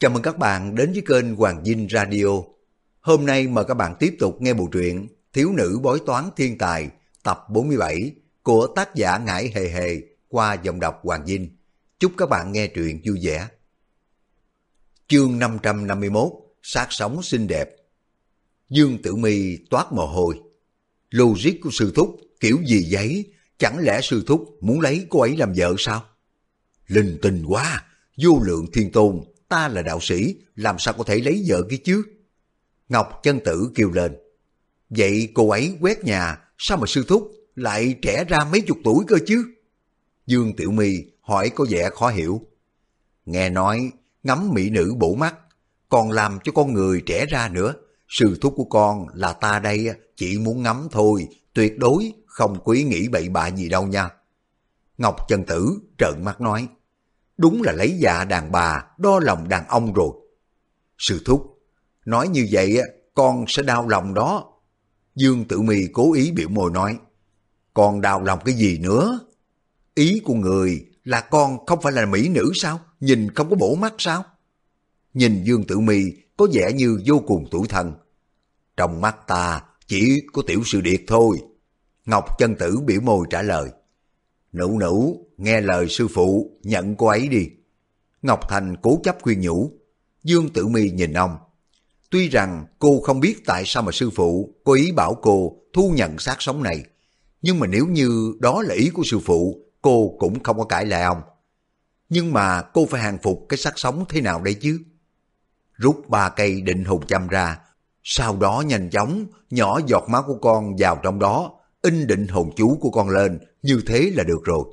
Chào mừng các bạn đến với kênh Hoàng Dinh Radio. Hôm nay mời các bạn tiếp tục nghe bộ truyện Thiếu nữ bói toán thiên tài tập 47 của tác giả Ngải Hề Hề qua dòng đọc Hoàng Dinh. Chúc các bạn nghe truyện vui vẻ. Chương 551 Sát sống xinh đẹp Dương Tử Mi toát mồ hôi. Logic của sư thúc kiểu gì giấy, chẳng lẽ sư thúc muốn lấy cô ấy làm vợ sao? Linh tinh quá, vô lượng thiên tôn, ta là đạo sĩ, làm sao có thể lấy vợ kia chứ? Ngọc chân tử kêu lên. Vậy cô ấy quét nhà, sao mà sư thúc lại trẻ ra mấy chục tuổi cơ chứ? Dương Tiểu My hỏi có vẻ khó hiểu. Nghe nói, ngắm mỹ nữ bổ mắt, còn làm cho con người trẻ ra nữa. Sư thúc của con là ta đây chỉ muốn ngắm thôi, tuyệt đối không quý nghĩ bậy bạ gì đâu nha. Ngọc chân tử trợn mắt nói, đúng là lấy dạ đàn bà đo lòng đàn ông rồi. Sư thúc, nói như vậy con sẽ đau lòng đó. Dương Tử Mi cố ý biểu môi nói, con đau lòng cái gì nữa? Ý của người là con không phải là mỹ nữ sao? Nhìn không có bổ mắt sao? Nhìn Dương Tử Mi có vẻ như vô cùng tủi thân. Trong mắt ta chỉ có tiểu sự điệt thôi. Ngọc chân tử biểu môi trả lời. Nữ nữ, nghe lời sư phụ, nhận cô ấy đi. Ngọc Thành cố chấp khuyên nhủ. Dương Tử Mi nhìn ông. Tuy rằng cô không biết tại sao mà sư phụ có ý bảo cô thu nhận xác sống này. Nhưng mà nếu như đó là ý của sư phụ, cô cũng không có cãi lại ông. Nhưng mà cô phải hàng phục cái xác sống thế nào đây chứ? Rút ba cây định hùng châm ra, sau đó nhanh chóng nhỏ giọt máu của con vào trong đó, in định hồn chú của con lên, như thế là được rồi.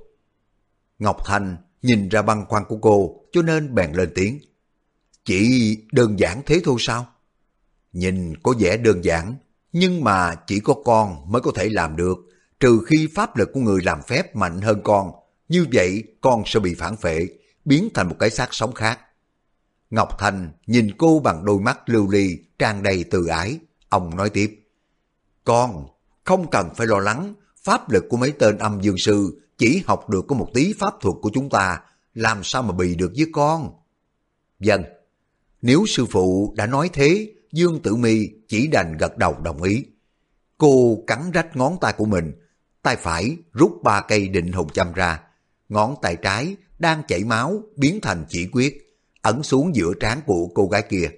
Ngọc Thanh nhìn ra băng khoăn của cô, cho nên bèn lên tiếng. Chỉ đơn giản thế thôi sao? Nhìn có vẻ đơn giản, nhưng mà chỉ có con mới có thể làm được, trừ khi pháp lực của người làm phép mạnh hơn con. Như vậy con sẽ bị phản phệ, biến thành một cái xác sống khác. Ngọc Thành nhìn cô bằng đôi mắt lưu ly, tràn đầy từ ái. Ông nói tiếp, Con không cần phải lo lắng, pháp lực của mấy tên âm dương sư chỉ học được có một tí pháp thuật của chúng ta, làm sao mà bì được với con? Dân, vâng, nếu sư phụ đã nói thế, Dương Tử Mi chỉ đành gật đầu đồng ý. Cô cắn rách ngón tay của mình, tay phải rút ba cây định hồn châm ra, ngón tay trái đang chảy máu biến thành chỉ quyết, ẩn xuống giữa trán của cô gái kia.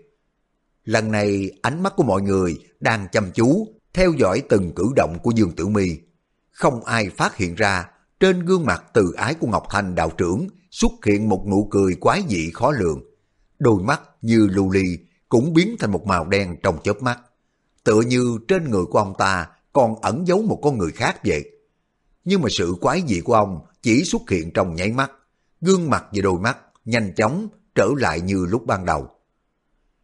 Lần này ánh mắt của mọi người đang chăm chú theo dõi từng cử động của Dương Tử Mi. Không ai phát hiện ra trên gương mặt từ ái của Ngọc Thành đạo trưởng xuất hiện một nụ cười quái dị khó lường. Đôi mắt như lưu ly cũng biến thành một màu đen trong chớp mắt. Tựa như trên người của ông ta còn ẩn giấu một con người khác vậy. Nhưng mà sự quái dị của ông chỉ xuất hiện trong nháy mắt. Gương mặt và đôi mắt nhanh chóng trở lại như lúc ban đầu.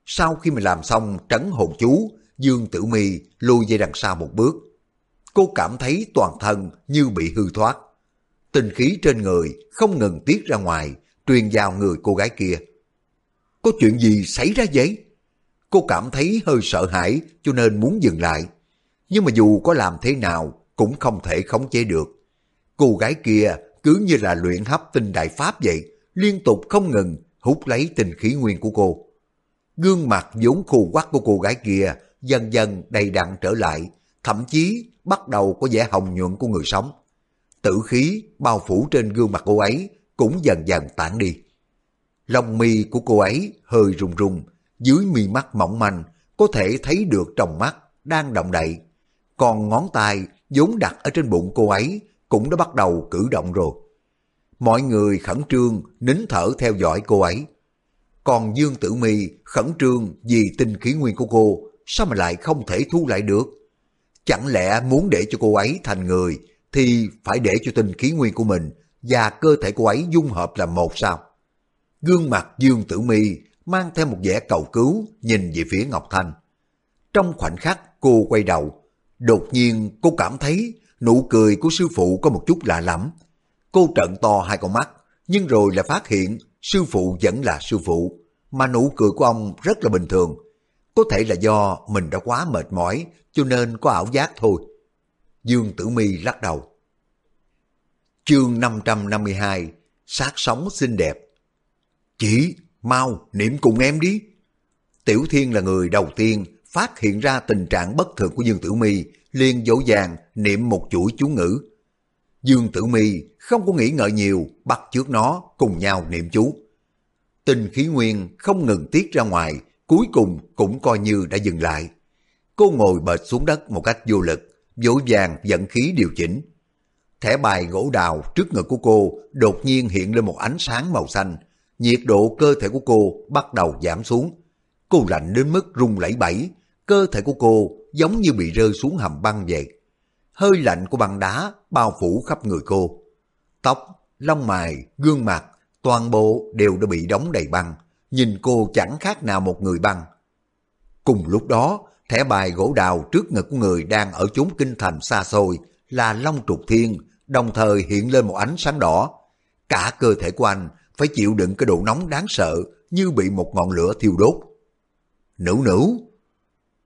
Sau khi mà làm xong trấn hồn chú, Dương Tử Mi lùi về đằng sau một bước. Cô cảm thấy toàn thân như bị hư thoát. Tinh khí trên người không ngừng tiết ra ngoài, truyền vào người cô gái kia. Có chuyện gì xảy ra vậy? Cô cảm thấy hơi sợ hãi cho nên muốn dừng lại. Nhưng mà dù có làm thế nào cũng không thể khống chế được. Cô gái kia cứ như là luyện hấp tinh đại pháp vậy, liên tục không ngừng hút lấy tinh khí nguyên của cô. Gương mặt vốn khù quắc của cô gái kia dần dần đầy đặn trở lại, thậm chí bắt đầu có vẻ hồng nhuận của người sống. Tử khí bao phủ trên gương mặt cô ấy cũng dần dần tản đi. Lông mi của cô ấy hơi rung rung, dưới mi mắt mỏng manh có thể thấy được trong mắt đang động đậy. Còn ngón tay vốn đặt ở trên bụng cô ấy cũng đã bắt đầu cử động rồi. Mọi người khẩn trương nín thở theo dõi cô ấy. Còn Dương Tử Mi khẩn trương vì tinh khí nguyên của cô sao mà lại không thể thu lại được? Chẳng lẽ muốn để cho cô ấy thành người thì phải để cho tinh khí nguyên của mình và cơ thể cô ấy dung hợp làm một sao? Gương mặt Dương Tử Mi mang theo một vẻ cầu cứu nhìn về phía Ngọc Thanh. Trong khoảnh khắc cô quay đầu, đột nhiên cô cảm thấy nụ cười của sư phụ có một chút lạ lẫm Cô trợn to hai con mắt, nhưng rồi lại phát hiện sư phụ vẫn là sư phụ, mà nụ cười của ông rất là bình thường, có thể là do mình đã quá mệt mỏi cho nên có ảo giác thôi. Dương Tử Mi lắc đầu. Chương 552 Sát sống xinh đẹp Chỉ mau niệm cùng em đi. Tiểu Thiên là người đầu tiên phát hiện ra tình trạng bất thường của Dương Tử Mi, liền dỗ dàng niệm một chuỗi chú ngữ. Dương Tử Mi không có nghĩ ngợi nhiều, bắt trước nó cùng nhau niệm chú. Tình khí nguyên không ngừng tiết ra ngoài, cuối cùng cũng coi như đã dừng lại. Cô ngồi bệt xuống đất một cách vô lực, dỗ dàng dẫn khí điều chỉnh. Thẻ bài gỗ đào trước ngực của cô đột nhiên hiện lên một ánh sáng màu xanh, nhiệt độ cơ thể của cô bắt đầu giảm xuống. Cô lạnh đến mức rung lẩy bẩy, cơ thể của cô giống như bị rơi xuống hầm băng vậy. Hơi lạnh của băng đá bao phủ khắp người cô. Tóc, lông mày, gương mặt, toàn bộ đều đã bị đóng đầy băng, nhìn cô chẳng khác nào một người băng. Cùng lúc đó, thẻ bài gỗ đào trước ngực của người đang ở chốn kinh thành xa xôi là Long Trục Thiên, đồng thời hiện lên một ánh sáng đỏ. Cả cơ thể của anh phải chịu đựng cái độ nóng đáng sợ như bị một ngọn lửa thiêu đốt. Nữ nữ!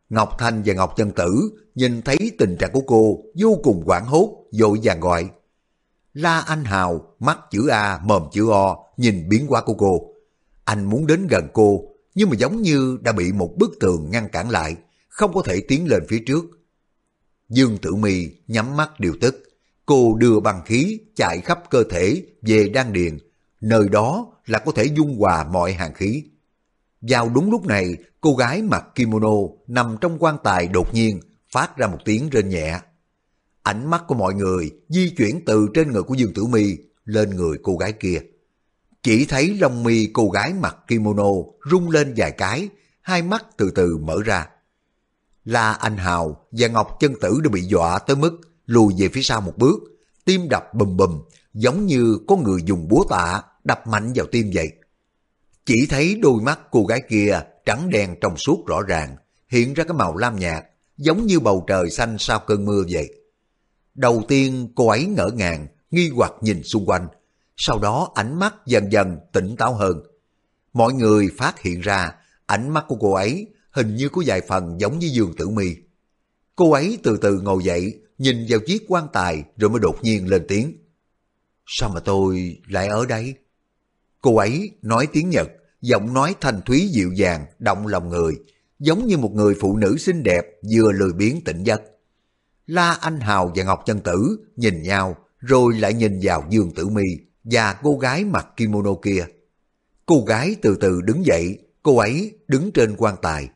Ngọc Thanh và Ngọc Chân Tử nhìn thấy tình trạng của cô vô cùng quảng hốt, vội vàng gọi. La Anh Hào, mắt chữ A, mồm chữ O, nhìn biến hóa của cô. Anh muốn đến gần cô, nhưng mà giống như đã bị một bức tường ngăn cản lại, không có thể tiến lên phía trước. Dương Tử Mi nhắm mắt điều tức, cô đưa bằng khí chạy khắp cơ thể về đan điền, nơi đó là có thể dung hòa mọi hàng khí. Vào đúng lúc này, cô gái mặc kimono nằm trong quan tài đột nhiên phát ra một tiếng rên nhẹ. Ánh mắt của mọi người di chuyển từ trên người của Dương Tử Mi lên người cô gái kia. Chỉ thấy lông mi cô gái mặc kimono rung lên vài cái, hai mắt từ từ mở ra. La Anh Hào và Ngọc Chân Tử đã bị dọa tới mức lùi về phía sau một bước, tim đập bùm bùm, giống như có người dùng búa tạ đập mạnh vào tim vậy. Chỉ thấy đôi mắt cô gái kia trắng đen trong suốt rõ ràng, hiện ra cái màu lam nhạt, giống như bầu trời xanh sau cơn mưa vậy. Đầu tiên cô ấy ngỡ ngàng, nghi hoặc nhìn xung quanh, sau đó ánh mắt dần dần tỉnh táo hơn. Mọi người phát hiện ra ánh mắt của cô ấy hình như có vài phần giống với Dương Tử Mi. Cô ấy từ từ ngồi dậy, nhìn vào chiếc quan tài rồi mới đột nhiên lên tiếng. Sao mà tôi lại ở đây? Cô ấy nói tiếng Nhật, giọng nói thanh thúy dịu dàng, động lòng người, giống như một người phụ nữ xinh đẹp vừa lười biếng tỉnh giấc. La Anh Hào và Ngọc Chân Tử nhìn nhau, rồi lại nhìn vào Dương Tử Mi và cô gái mặc kimono kia. Cô gái từ từ đứng dậy, cô ấy đứng trên quan tài.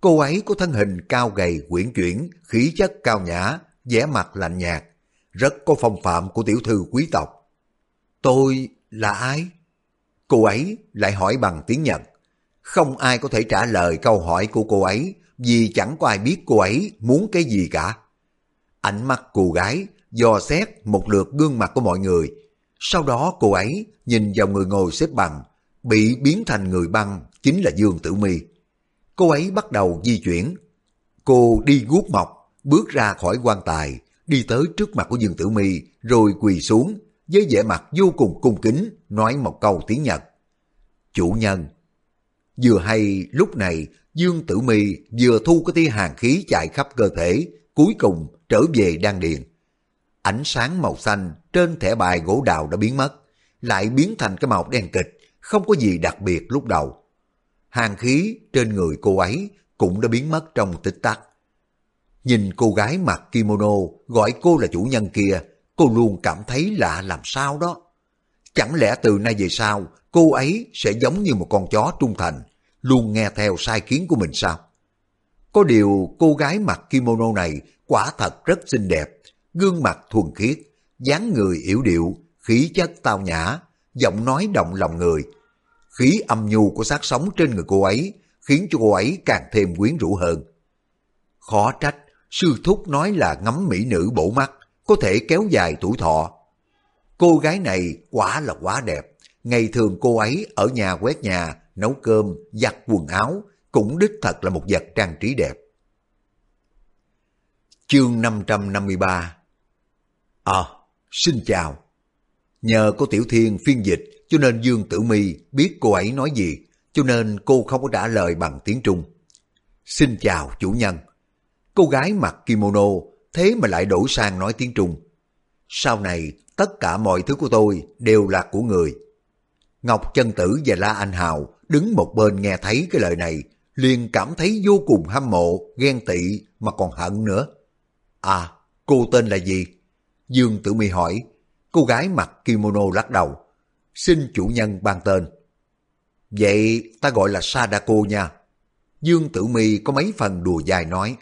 Cô ấy có thân hình cao gầy quyển chuyển, khí chất cao nhã, vẻ mặt lạnh nhạt, rất có phong phạm của tiểu thư quý tộc. Tôi là ai? Cô ấy lại hỏi bằng tiếng Nhật. Không ai có thể trả lời câu hỏi của cô ấy vì chẳng có ai biết cô ấy muốn cái gì cả. Ánh mắt cô gái dò xét một lượt gương mặt của mọi người. Sau đó cô ấy nhìn vào người ngồi xếp bằng, bị biến thành người băng chính là Dương Tử Mi. Cô ấy bắt đầu di chuyển. Cô đi guốc mọc, bước ra khỏi quan tài, đi tới trước mặt của Dương Tử Mi rồi quỳ xuống với vẻ mặt vô cùng cung kính nói một câu tiếng Nhật. Chủ nhân. Vừa hay lúc này Dương Tử Mi vừa thu cái tia hàng khí chạy khắp cơ thể, cuối cùng trở về đan điền. Ánh sáng màu xanh trên thẻ bài gỗ đào đã biến mất, lại biến thành cái màu đen kịch, không có gì đặc biệt lúc đầu. Hàng khí trên người cô ấy cũng đã biến mất trong tích tắc. Nhìn cô gái mặc kimono gọi cô là chủ nhân kia, cô luôn cảm thấy lạ làm sao đó. Chẳng lẽ từ nay về sau, cô ấy sẽ giống như một con chó trung thành, luôn nghe theo sai kiến của mình sao? Có điều cô gái mặc kimono này quả thật rất xinh đẹp, gương mặt thuần khiết, dáng người yểu điệu, khí chất tao nhã, giọng nói động lòng người. Khí âm nhu của xác sống trên người cô ấy khiến cho cô ấy càng thêm quyến rũ hơn. Khó trách, sư thúc nói là ngắm mỹ nữ bổ mắt, có thể kéo dài tuổi thọ. Cô gái này quả là quá đẹp. Ngày thường cô ấy ở nhà quét nhà, nấu cơm, giặt quần áo, cũng đích thật là một vật trang trí đẹp. Chương 553 À, xin chào. Nhờ cô Tiểu Thiên phiên dịch cho nên Dương Tử Mi biết cô ấy nói gì, cho nên cô không có trả lời bằng tiếng Trung. Xin chào chủ nhân. Cô gái mặc kimono thế mà lại đổi sang nói tiếng Trung. Sau này, tất cả mọi thứ của tôi đều là của người. Ngọc Chân Tử và La Anh Hào đứng một bên nghe thấy cái lời này, liền cảm thấy vô cùng hâm mộ, ghen tị mà còn hận nữa. À, cô tên là gì? Dương Tử Mi hỏi. Cô gái mặc kimono lắc đầu. Xin chủ nhân ban tên. Vậy ta gọi là Sadako nha. Dương Tử Mi có mấy phần đùa dài nói.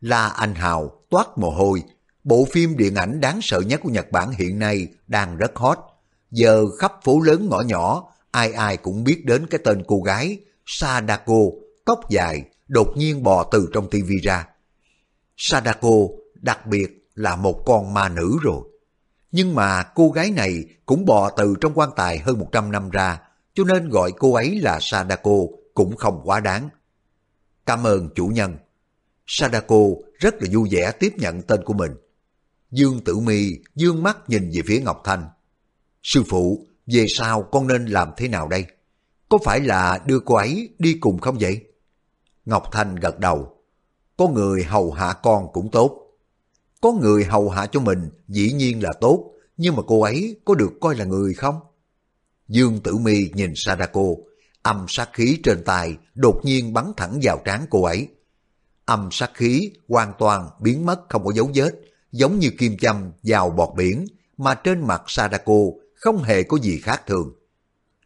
La Anh Hào toát mồ hôi. Bộ phim điện ảnh đáng sợ nhất của Nhật Bản hiện nay đang rất hot. Giờ khắp phố lớn ngõ nhỏ, ai ai cũng biết đến cái tên cô gái Sadako, tóc dài, đột nhiên bò từ trong tivi ra. Sadako đặc biệt là một con ma nữ rồi. Nhưng mà cô gái này cũng bò từ trong quan tài hơn 100 năm ra, cho nên gọi cô ấy là Sadako cũng không quá đáng. Cảm ơn chủ nhân. Sadako rất là vui vẻ tiếp nhận tên của mình. Dương Tử Mi dương mắt nhìn về phía Ngọc Thanh. Sư phụ, về sau con nên làm thế nào đây? Có phải là đưa cô ấy đi cùng không vậy? Ngọc Thanh gật đầu. Có người hầu hạ con cũng tốt. Có người hầu hạ cho mình dĩ nhiên là tốt, nhưng mà cô ấy có được coi là người không? Dương Tử Mi nhìn Sadako, âm sát khí trên tay đột nhiên bắn thẳng vào trán cô ấy. Âm sát khí hoàn toàn biến mất không có dấu vết, giống như kim châm vào bọt biển, mà trên mặt Sadako không hề có gì khác thường.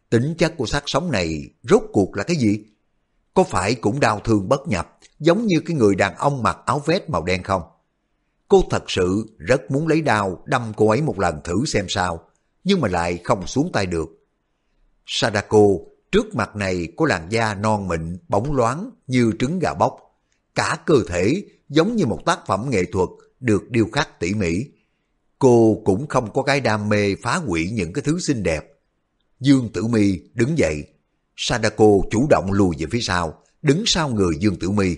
Tính chất của xác sống này rốt cuộc là cái gì? Có phải cũng đau thương bất nhập, giống như cái người đàn ông mặc áo vest màu đen không? Cô thật sự rất muốn lấy đao đâm cô ấy một lần thử xem sao, nhưng mà lại không xuống tay được. Sadako trước mặt này có làn da non mịn, bóng loáng như trứng gà bóc. Cả cơ thể giống như một tác phẩm nghệ thuật được điêu khắc tỉ mỉ. Cô cũng không có cái đam mê phá hủy những cái thứ xinh đẹp. Dương Tử Mi đứng dậy. Sadako chủ động lùi về phía sau, đứng sau người Dương Tử Mi.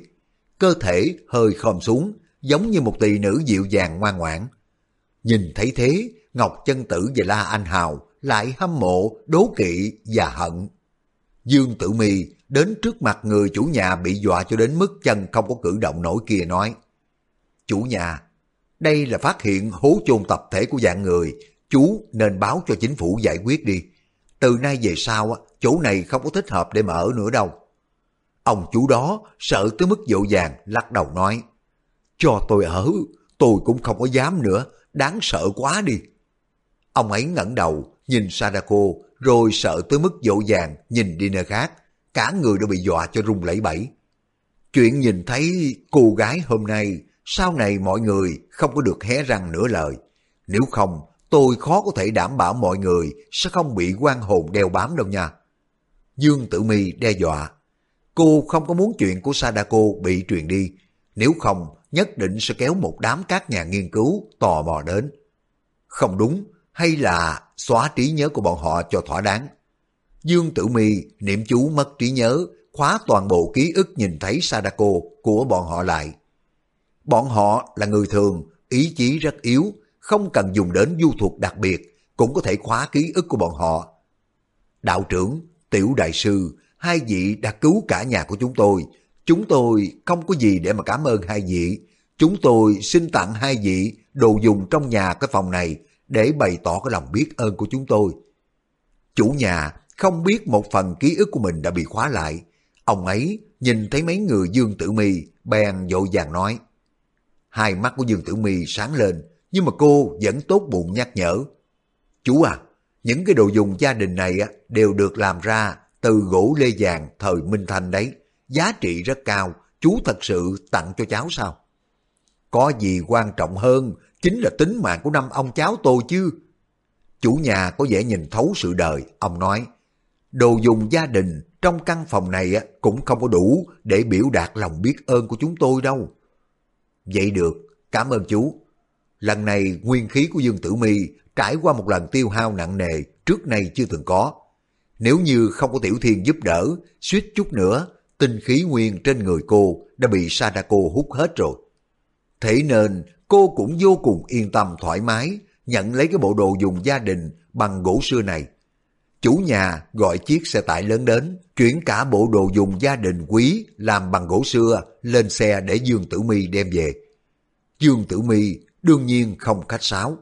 Cơ thể hơi khom xuống, giống như một tỳ nữ dịu dàng ngoan ngoãn. Nhìn thấy thế, Ngọc Chân Tử và La Anh Hào lại hâm mộ, đố kỵ và hận. Dương Tử Mi đến trước mặt người chủ nhà bị dọa cho đến mức chân không có cử động nổi kia nói. Chủ nhà, đây là phát hiện hố chôn tập thể của dạng người, chú nên báo cho chính phủ giải quyết đi. Từ nay về sau, chỗ này không có thích hợp để mở nữa đâu. Ông chú đó sợ tới mức dỗ dàng lắc đầu nói. Cho tôi ở, tôi cũng không có dám nữa, đáng sợ quá đi. Ông ấy ngẩng đầu, nhìn Sadako, rồi sợ tới mức dỗ dàng, nhìn đi nơi khác. Cả người đã bị dọa cho rung lẩy bẩy. Chuyện nhìn thấy cô gái hôm nay, sau này mọi người không có được hé răng nửa lời. Nếu không, tôi khó có thể đảm bảo mọi người sẽ không bị quan hồn đeo bám đâu nha. Dương Tử Mi đe dọa. Cô không có muốn chuyện của Sadako bị truyền đi. Nếu không, nhất định sẽ kéo một đám các nhà nghiên cứu tò mò đến. Không đúng, hay là xóa trí nhớ của bọn họ cho thỏa đáng. Dương Tử Mi niệm chú mất trí nhớ, khóa toàn bộ ký ức nhìn thấy Sadako của bọn họ lại. Bọn họ là người thường, ý chí rất yếu, không cần dùng đến du thuật đặc biệt, cũng có thể khóa ký ức của bọn họ. Đạo trưởng, tiểu đại sư, hai vị đã cứu cả nhà của chúng tôi, Chúng tôi không có gì để mà cảm ơn hai vị. Chúng tôi xin tặng hai vị đồ dùng trong nhà cái phòng này để bày tỏ cái lòng biết ơn của chúng tôi. Chủ nhà không biết một phần ký ức của mình đã bị khóa lại. Ông ấy nhìn thấy mấy người Dương Tử Mi bèn dội vàng nói. Hai mắt của Dương Tử Mi sáng lên, nhưng mà cô vẫn tốt bụng nhắc nhở. Chú à, những cái đồ dùng gia đình này đều được làm ra từ gỗ lê vàng thời Minh Thanh đấy giá trị rất cao, chú thật sự tặng cho cháu sao? Có gì quan trọng hơn, chính là tính mạng của năm ông cháu tôi chứ. Chủ nhà có vẻ nhìn thấu sự đời, ông nói, đồ dùng gia đình trong căn phòng này cũng không có đủ để biểu đạt lòng biết ơn của chúng tôi đâu. Vậy được, cảm ơn chú. Lần này nguyên khí của Dương Tử Mi trải qua một lần tiêu hao nặng nề trước nay chưa từng có. Nếu như không có Tiểu Thiên giúp đỡ, suýt chút nữa tinh khí nguyên trên người cô đã bị Sadako hút hết rồi. Thế nên cô cũng vô cùng yên tâm thoải mái nhận lấy cái bộ đồ dùng gia đình bằng gỗ xưa này. Chủ nhà gọi chiếc xe tải lớn đến, chuyển cả bộ đồ dùng gia đình quý làm bằng gỗ xưa lên xe để Dương Tử Mi đem về. Dương Tử Mi đương nhiên không khách sáo.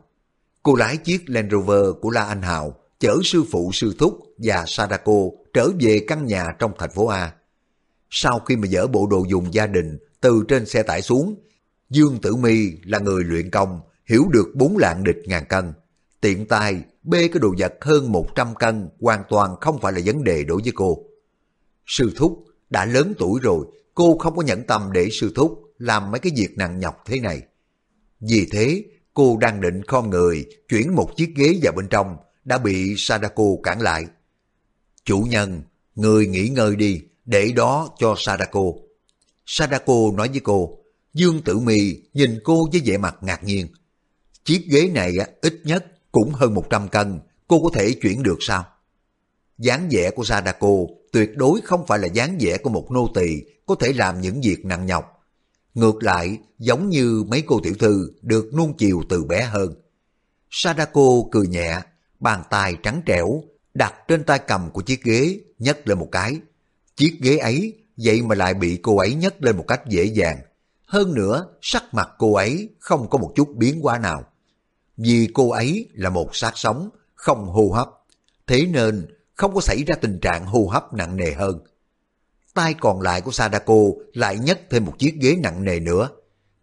Cô lái chiếc Land Rover của La Anh Hào chở sư phụ sư thúc và Sadako trở về căn nhà trong thành phố A. Sau khi mà dỡ bộ đồ dùng gia đình từ trên xe tải xuống, Dương Tử Mi là người luyện công, hiểu được bốn lạng địch ngàn cân. Tiện tay bê cái đồ vật hơn 100 cân hoàn toàn không phải là vấn đề đối với cô. Sư Thúc đã lớn tuổi rồi, cô không có nhẫn tâm để Sư Thúc làm mấy cái việc nặng nhọc thế này. Vì thế, cô đang định khom người chuyển một chiếc ghế vào bên trong, đã bị Sadako cản lại. Chủ nhân, người nghỉ ngơi đi, để đó cho Sadako. Sadako nói với cô, Dương Tử Mi nhìn cô với vẻ mặt ngạc nhiên. Chiếc ghế này ít nhất cũng hơn 100 cân, cô có thể chuyển được sao? dáng vẻ của Sadako tuyệt đối không phải là dáng vẻ của một nô tỳ có thể làm những việc nặng nhọc. Ngược lại, giống như mấy cô tiểu thư được nuông chiều từ bé hơn. Sadako cười nhẹ, bàn tay trắng trẻo, đặt trên tay cầm của chiếc ghế, nhấc lên một cái. Chiếc ghế ấy, vậy mà lại bị cô ấy nhấc lên một cách dễ dàng. Hơn nữa, sắc mặt cô ấy không có một chút biến hóa nào. Vì cô ấy là một xác sống, không hô hấp. Thế nên không có xảy ra tình trạng hô hấp nặng nề hơn. Tay còn lại của Sadako lại nhấc thêm một chiếc ghế nặng nề nữa.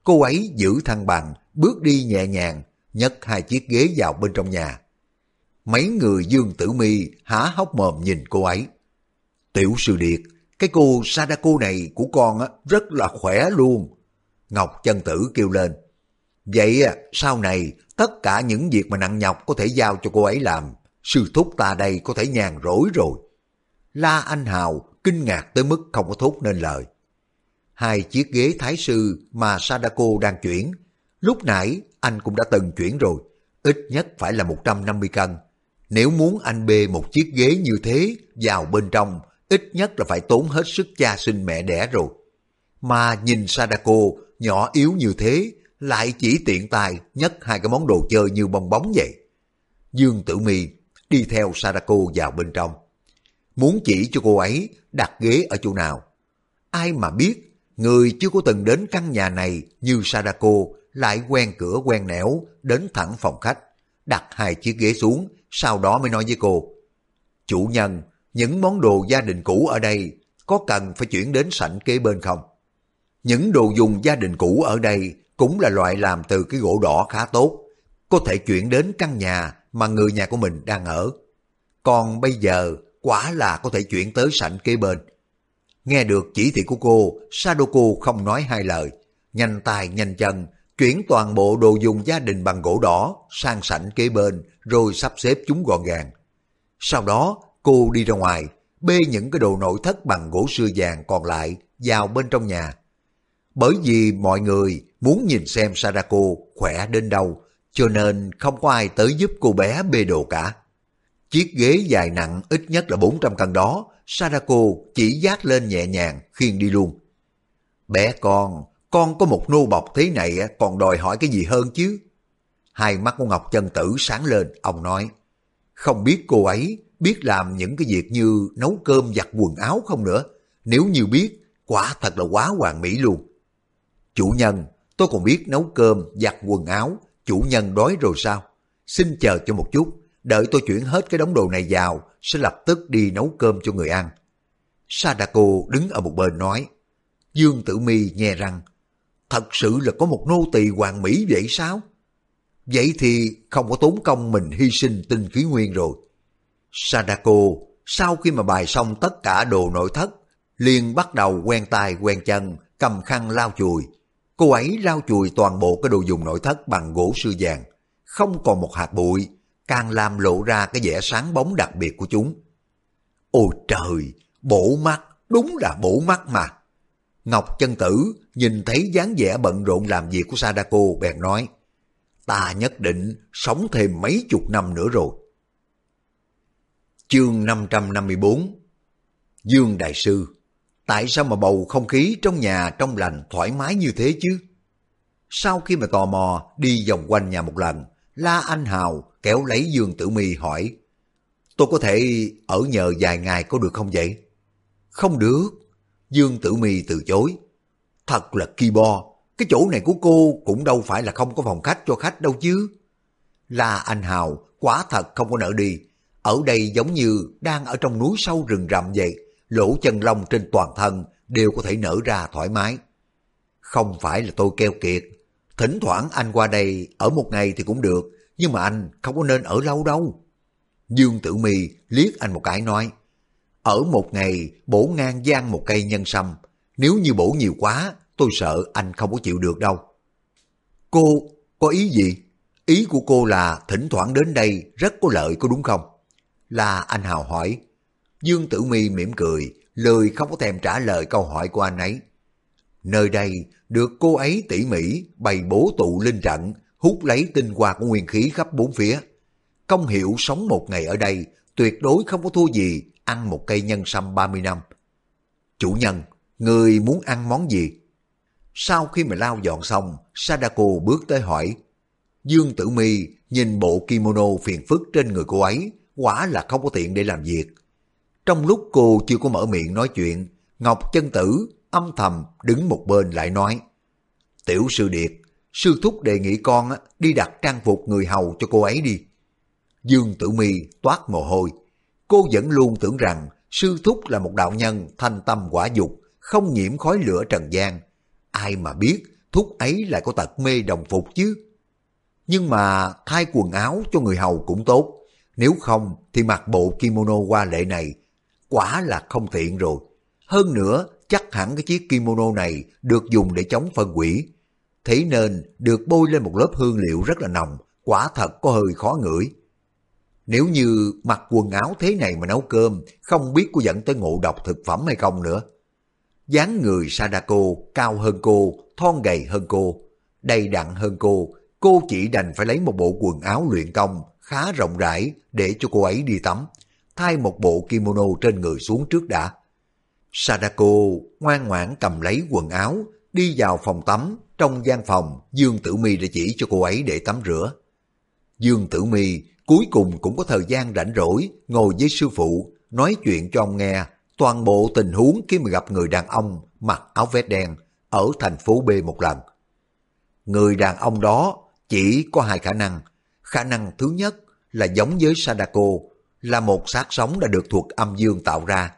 Cô ấy giữ thăng bằng, bước đi nhẹ nhàng, nhấc hai chiếc ghế vào bên trong nhà. Mấy người Dương Tử Mi há hốc mồm nhìn cô ấy. Tiểu sư điệt, cái cô Sadako này của con á, rất là khỏe luôn. Ngọc chân tử kêu lên. Vậy sau này tất cả những việc mà nặng nhọc có thể giao cho cô ấy làm. Sư thúc ta đây có thể nhàn rỗi rồi. La Anh Hào kinh ngạc tới mức không có thốt nên lời. Hai chiếc ghế thái sư mà Sadako đang chuyển, lúc nãy anh cũng đã từng chuyển rồi, ít nhất phải là 150 cân. Nếu muốn anh bê một chiếc ghế như thế vào bên trong, ít nhất là phải tốn hết sức cha sinh mẹ đẻ rồi. Mà nhìn Sadako nhỏ yếu như thế, lại chỉ tiện tay nhấc hai cái món đồ chơi như bong bóng vậy. Dương Tử Mi đi theo Sadako vào bên trong. Muốn chỉ cho cô ấy đặt ghế ở chỗ nào. Ai mà biết, người chưa có từng đến căn nhà này như Sadako lại quen cửa quen nẻo đến thẳng phòng khách, đặt hai chiếc ghế xuống, sau đó mới nói với cô. Chủ nhân, những món đồ gia đình cũ ở đây có cần phải chuyển đến sảnh kế bên không? Những đồ dùng gia đình cũ ở đây cũng là loại làm từ cái gỗ đỏ khá tốt, có thể chuyển đến căn nhà mà người nhà của mình đang ở. Còn bây giờ, quả là có thể chuyển tới sảnh kế bên. Nghe được chỉ thị của cô, Sadoko không nói hai lời, nhanh tay nhanh chân, chuyển toàn bộ đồ dùng gia đình bằng gỗ đỏ sang sảnh kế bên, rồi sắp xếp chúng gọn gàng. Sau đó, cô đi ra ngoài, bê những cái đồ nội thất bằng gỗ sưa vàng còn lại vào bên trong nhà. Bởi vì mọi người muốn nhìn xem Sadako khỏe đến đâu, cho nên không có ai tới giúp cô bé bê đồ cả. Chiếc ghế dài nặng ít nhất là 400 cân đó, Sadako chỉ dát lên nhẹ nhàng khiêng đi luôn. Bé con, con có một nô bọc thế này còn đòi hỏi cái gì hơn chứ? Hai mắt của Ngọc Chân Tử sáng lên, ông nói, không biết cô ấy biết làm những cái việc như nấu cơm giặt quần áo không nữa. Nếu như biết, quả thật là quá hoàn mỹ luôn. Chủ nhân, tôi còn biết nấu cơm, giặt quần áo, chủ nhân đói rồi sao? Xin chờ cho một chút, đợi tôi chuyển hết cái đống đồ này vào, sẽ lập tức đi nấu cơm cho người ăn. Sadako đứng ở một bên nói, Dương Tử Mi nghe rằng thật sự là có một nô tỳ hoàng mỹ vậy sao? Vậy thì không có tốn công mình hy sinh tinh khí nguyên rồi. Sadako sau khi mà bài xong tất cả đồ nội thất, liền bắt đầu quen tay quen chân, cầm khăn lau chùi. Cô ấy lau chùi toàn bộ cái đồ dùng nội thất bằng gỗ sưa vàng, không còn một hạt bụi, càng làm lộ ra cái vẻ sáng bóng đặc biệt của chúng. Ôi trời, bổ mắt, đúng là bổ mắt mà. Ngọc chân tử nhìn thấy dáng vẻ bận rộn làm việc của Sadako bèn nói, ta nhất định sống thêm mấy chục năm nữa rồi. Chương 554 Dương Đại Sư Tại sao mà bầu không khí trong nhà trong lành thoải mái như thế chứ? Sau khi mà tò mò đi vòng quanh nhà một lần, La Anh Hào kéo lấy Dương Tử Mi hỏi Tôi có thể ở nhờ vài ngày có được không vậy? Không được. Dương Tử Mi từ chối. Thật là kỳ bo, cái chỗ này của cô cũng đâu phải là không có phòng khách cho khách đâu chứ. La Anh Hào quá thật không có nợ đi ở đây giống như đang ở trong núi sâu rừng rậm vậy, lỗ chân lông trên toàn thân đều có thể nở ra thoải mái. Không phải là tôi keo kiệt, thỉnh thoảng anh qua đây ở một ngày thì cũng được, nhưng mà anh không có nên ở lâu đâu. Dương Tử Mi liếc anh một cái nói, ở một ngày bổ ngang gian một cây nhân sâm, nếu như bổ nhiều quá, tôi sợ anh không có chịu được đâu. Cô có ý gì? Ý của cô là thỉnh thoảng đến đây rất có lợi có đúng không? Là anh Hào hỏi. Dương Tử Mi mỉm cười, lời không có thèm trả lời câu hỏi của anh ấy. Nơi đây được cô ấy tỉ mỉ bày bố tụ linh trận, hút lấy tinh hoa của nguyên khí khắp bốn phía. Công hiệu sống một ngày ở đây tuyệt đối không có thua gì ăn một cây nhân sâm 30 năm. Chủ nhân, người muốn ăn món gì? Sau khi mà lau dọn xong, Sadako bước tới hỏi. Dương Tử Mi nhìn bộ kimono phiền phức trên người cô ấy, quả là không có tiện để làm việc. Trong lúc cô chưa có mở miệng nói chuyện, Ngọc Chân Tử âm thầm đứng một bên lại nói. Tiểu sư điệt, sư thúc đề nghị con đi đặt trang phục người hầu cho cô ấy đi. Dương Tử Mi toát mồ hôi. Cô vẫn luôn tưởng rằng sư thúc là một đạo nhân thanh tâm quả dục, không nhiễm khói lửa trần gian. Ai mà biết thúc ấy lại có tật mê đồng phục chứ. Nhưng mà thay quần áo cho người hầu cũng tốt. Nếu không thì mặc bộ kimono qua lệ này quả là không tiện rồi. Hơn nữa chắc hẳn cái chiếc kimono này được dùng để chống phân quỷ. Thế nên được bôi lên một lớp hương liệu rất là nồng, quả thật có hơi khó ngửi. Nếu như mặc quần áo thế này mà nấu cơm, không biết có dẫn tới ngộ độc thực phẩm hay không nữa. dáng người Sadako cao hơn cô, thon gầy hơn cô, đầy đặn hơn cô, cô chỉ đành phải lấy một bộ quần áo luyện công khá rộng rãi để cho cô ấy đi tắm, thay một bộ kimono trên người xuống trước đã. Sadako ngoan ngoãn cầm lấy quần áo, đi vào phòng tắm, trong gian phòng Dương Tử Mi đã chỉ cho cô ấy để tắm rửa. Dương Tử Mi cuối cùng cũng có thời gian rảnh rỗi ngồi với sư phụ nói chuyện cho ông nghe toàn bộ tình huống khi mà gặp người đàn ông mặc áo vest đen ở thành phố B một lần. Người đàn ông đó chỉ có hai khả năng. Khả năng thứ nhất là giống với Sadako, là một xác sống đã được thuộc âm dương tạo ra.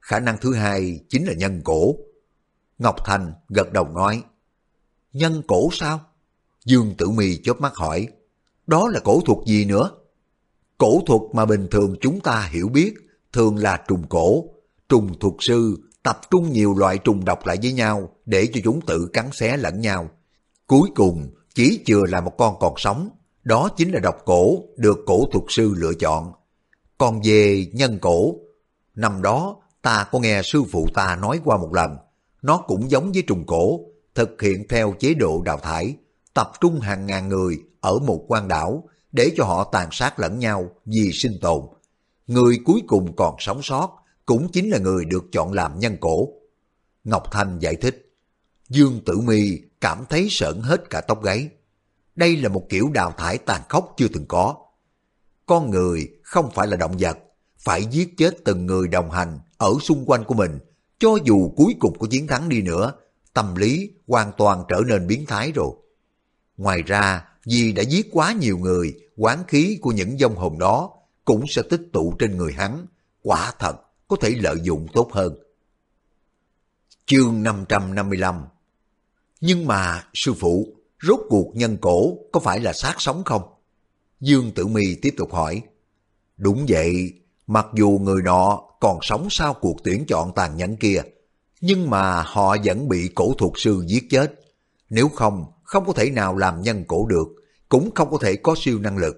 Khả năng thứ hai chính là nhân cổ. Ngọc Thành gật đầu nói, Nhân cổ sao? Dương Tử mì chớp mắt hỏi, đó là cổ thuật gì nữa? Cổ thuật mà bình thường chúng ta hiểu biết thường là trùng cổ. Trùng thuật sư tập trung nhiều loại trùng độc lại với nhau để cho chúng tự cắn xé lẫn nhau. Cuối cùng chỉ chừa là một con còn sống, đó chính là độc cổ được cổ thuật sư lựa chọn. Còn về nhân cổ, năm đó ta có nghe sư phụ ta nói qua một lần, nó cũng giống với trùng cổ, thực hiện theo chế độ đào thải, tập trung hàng ngàn người ở một quan đảo để cho họ tàn sát lẫn nhau vì sinh tồn. Người cuối cùng còn sống sót cũng chính là người được chọn làm nhân cổ. Ngọc Thanh giải thích, Dương Tử Mi cảm thấy sợn hết cả tóc gáy. Đây là một kiểu đào thải tàn khốc chưa từng có. Con người không phải là động vật, phải giết chết từng người đồng hành ở xung quanh của mình, cho dù cuối cùng có chiến thắng đi nữa, tâm lý hoàn toàn trở nên biến thái rồi. Ngoài ra, vì đã giết quá nhiều người, quán khí của những dông hồn đó cũng sẽ tích tụ trên người hắn, quả thật có thể lợi dụng tốt hơn. Chương 555 Nhưng mà, sư phụ, rốt cuộc nhân cổ có phải là sát sống không? Dương Tử Mi tiếp tục hỏi. Đúng vậy, mặc dù người nọ còn sống sau cuộc tuyển chọn tàn nhẫn kia, nhưng mà họ vẫn bị cổ thuật sư giết chết. Nếu không, không có thể nào làm nhân cổ được, cũng không có thể có siêu năng lực.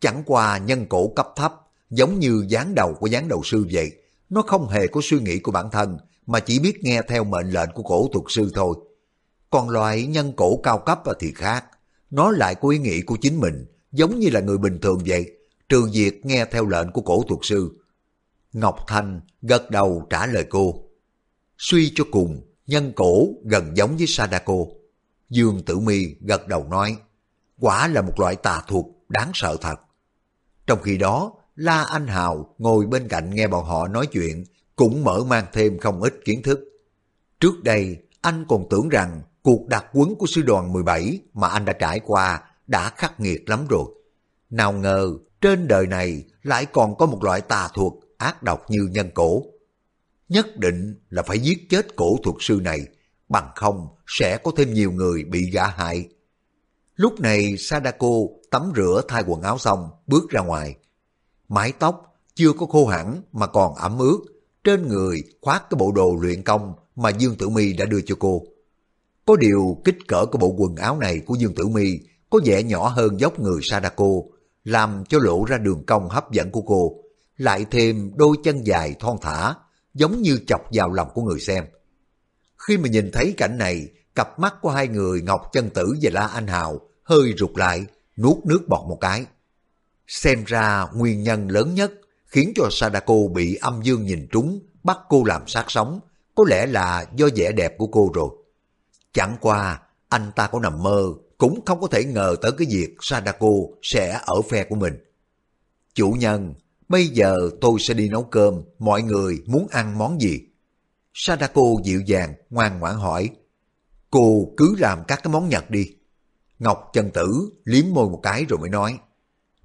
Chẳng qua nhân cổ cấp thấp, giống như dáng đầu của dáng đầu sư vậy. Nó không hề có suy nghĩ của bản thân, mà chỉ biết nghe theo mệnh lệnh của cổ thuật sư thôi. Còn loại nhân cổ cao cấp thì khác. Nó lại có ý nghĩ của chính mình, giống như là người bình thường vậy. Trừ việc nghe theo lệnh của cổ thuật sư. Ngọc Thanh gật đầu trả lời cô. Suy cho cùng, nhân cổ gần giống với Sadako. Dương Tử Mi gật đầu nói, quả là một loại tà thuật đáng sợ thật. Trong khi đó, La Anh Hào ngồi bên cạnh nghe bọn họ nói chuyện, cũng mở mang thêm không ít kiến thức. Trước đây, anh còn tưởng rằng cuộc đặc quấn của sư đoàn 17 mà anh đã trải qua đã khắc nghiệt lắm rồi. Nào ngờ, trên đời này lại còn có một loại tà thuật ác độc như nhân cổ. Nhất định là phải giết chết cổ thuật sư này, bằng không sẽ có thêm nhiều người bị gã hại. Lúc này Sadako tắm rửa thay quần áo xong, bước ra ngoài. Mái tóc chưa có khô hẳn mà còn ẩm ướt, trên người khoác cái bộ đồ luyện công mà Dương Tử Mi đã đưa cho cô. Có điều kích cỡ của bộ quần áo này của Dương Tử Mi có vẻ nhỏ hơn dốc người Sadako, làm cho lộ ra đường cong hấp dẫn của cô, lại thêm đôi chân dài thon thả, giống như chọc vào lòng của người xem. Khi mà nhìn thấy cảnh này, cặp mắt của hai người Ngọc Chân Tử và La Anh Hào hơi rụt lại, nuốt nước bọt một cái. Xem ra nguyên nhân lớn nhất khiến cho Sadako bị âm dương nhìn trúng, bắt cô làm sát sống, có lẽ là do vẻ đẹp của cô rồi. Chẳng qua, anh ta có nằm mơ, cũng không có thể ngờ tới cái việc Sadako sẽ ở phe của mình. Chủ nhân, bây giờ tôi sẽ đi nấu cơm, mọi người muốn ăn món gì? Sadako dịu dàng, ngoan ngoãn hỏi. Cô cứ làm các cái món Nhật đi. Ngọc chân tử liếm môi một cái rồi mới nói.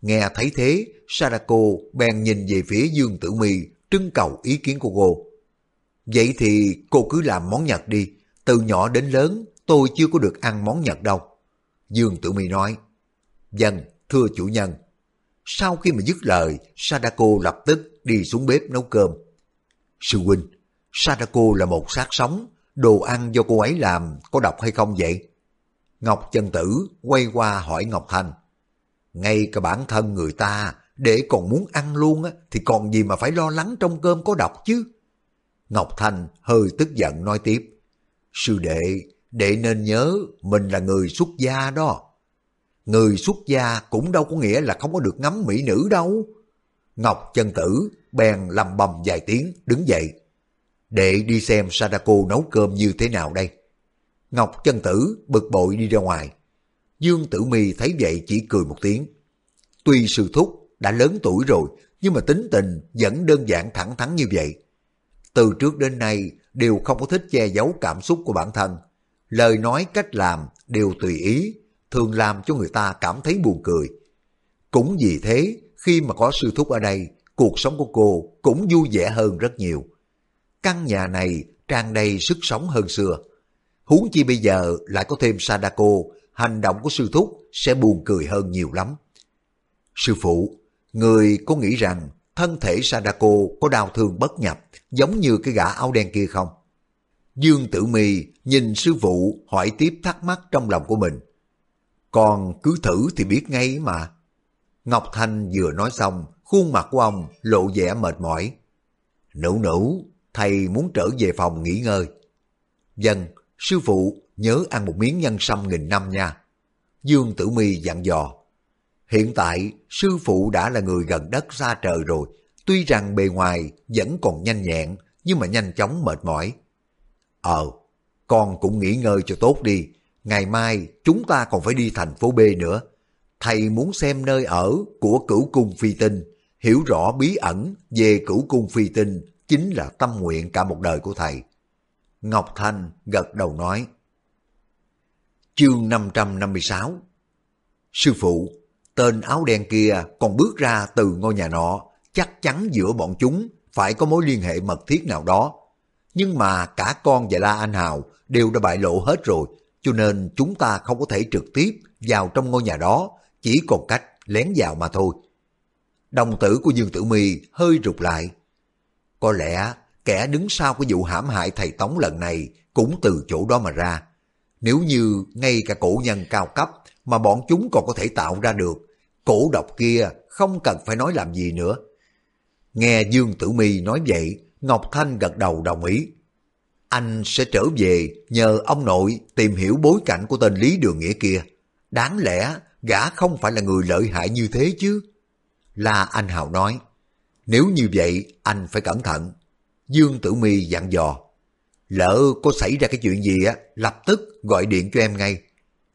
Nghe thấy thế, Sadako bèn nhìn về phía Dương Tử Mi trưng cầu ý kiến của cô. Vậy thì cô cứ làm món Nhật đi, từ nhỏ đến lớn tôi chưa có được ăn món Nhật đâu. Dương Tử Mi nói, Dân, vâng, thưa chủ nhân. Sau khi mà dứt lời, Sadako lập tức đi xuống bếp nấu cơm. Sư huynh, Sadako là một xác sống, đồ ăn do cô ấy làm có độc hay không vậy? Ngọc chân tử quay qua hỏi Ngọc Thanh. Ngay cả bản thân người ta để còn muốn ăn luôn á, thì còn gì mà phải lo lắng trong cơm có độc chứ? Ngọc Thanh hơi tức giận nói tiếp. Sư đệ, đệ nên nhớ mình là người xuất gia đó. Người xuất gia cũng đâu có nghĩa là không có được ngắm mỹ nữ đâu. Ngọc chân tử bèn lầm bầm vài tiếng đứng dậy. Đệ đi xem Sadako nấu cơm như thế nào đây. Ngọc chân tử bực bội đi ra ngoài. Dương Tử Mi thấy vậy chỉ cười một tiếng. Tuy sư thúc đã lớn tuổi rồi, nhưng mà tính tình vẫn đơn giản thẳng thắn như vậy. Từ trước đến nay đều không có thích che giấu cảm xúc của bản thân. Lời nói cách làm đều tùy ý, thường làm cho người ta cảm thấy buồn cười. Cũng vì thế, khi mà có sư thúc ở đây, cuộc sống của cô cũng vui vẻ hơn rất nhiều. Căn nhà này tràn đầy sức sống hơn xưa. Huống chi bây giờ lại có thêm Sadako, hành động của sư thúc sẽ buồn cười hơn nhiều lắm. Sư phụ, người có nghĩ rằng thân thể Sadako có đau thương bất nhập giống như cái gã áo đen kia không? Dương Tử Mi nhìn sư phụ hỏi tiếp thắc mắc trong lòng của mình. Còn cứ thử thì biết ngay mà. Ngọc Thanh vừa nói xong, khuôn mặt của ông lộ vẻ mệt mỏi. Nữ nữ, thầy muốn trở về phòng nghỉ ngơi. Dân, sư phụ nhớ ăn một miếng nhân sâm nghìn năm nha. Dương Tử Mi dặn dò. Hiện tại, sư phụ đã là người gần đất xa trời rồi. Tuy rằng bề ngoài vẫn còn nhanh nhẹn, nhưng mà nhanh chóng mệt mỏi. Ờ, con cũng nghỉ ngơi cho tốt đi. Ngày mai chúng ta còn phải đi thành phố B nữa. Thầy muốn xem nơi ở của cửu cung phi tinh, hiểu rõ bí ẩn về cửu cung phi tinh chính là tâm nguyện cả một đời của thầy. Ngọc Thanh gật đầu nói. Chương 556 Sư phụ, tên áo đen kia còn bước ra từ ngôi nhà nọ, chắc chắn giữa bọn chúng phải có mối liên hệ mật thiết nào đó. Nhưng mà cả con và La Anh Hào đều đã bại lộ hết rồi, cho nên chúng ta không có thể trực tiếp vào trong ngôi nhà đó, chỉ còn cách lén vào mà thôi. Đồng tử của Dương Tử Mi hơi rụt lại. Có lẽ kẻ đứng sau cái vụ hãm hại thầy Tống lần này cũng từ chỗ đó mà ra. Nếu như ngay cả cổ nhân cao cấp mà bọn chúng còn có thể tạo ra được, cổ độc kia không cần phải nói làm gì nữa. Nghe Dương Tử Mi nói vậy, Ngọc Thanh gật đầu đồng ý. Anh sẽ trở về nhờ ông nội tìm hiểu bối cảnh của tên Lý Đường Nghĩa kia. Đáng lẽ gã không phải là người lợi hại như thế chứ. La Anh Hào nói, nếu như vậy anh phải cẩn thận. Dương Tử Mi dặn dò, lỡ có xảy ra cái chuyện gì á, lập tức gọi điện cho em ngay.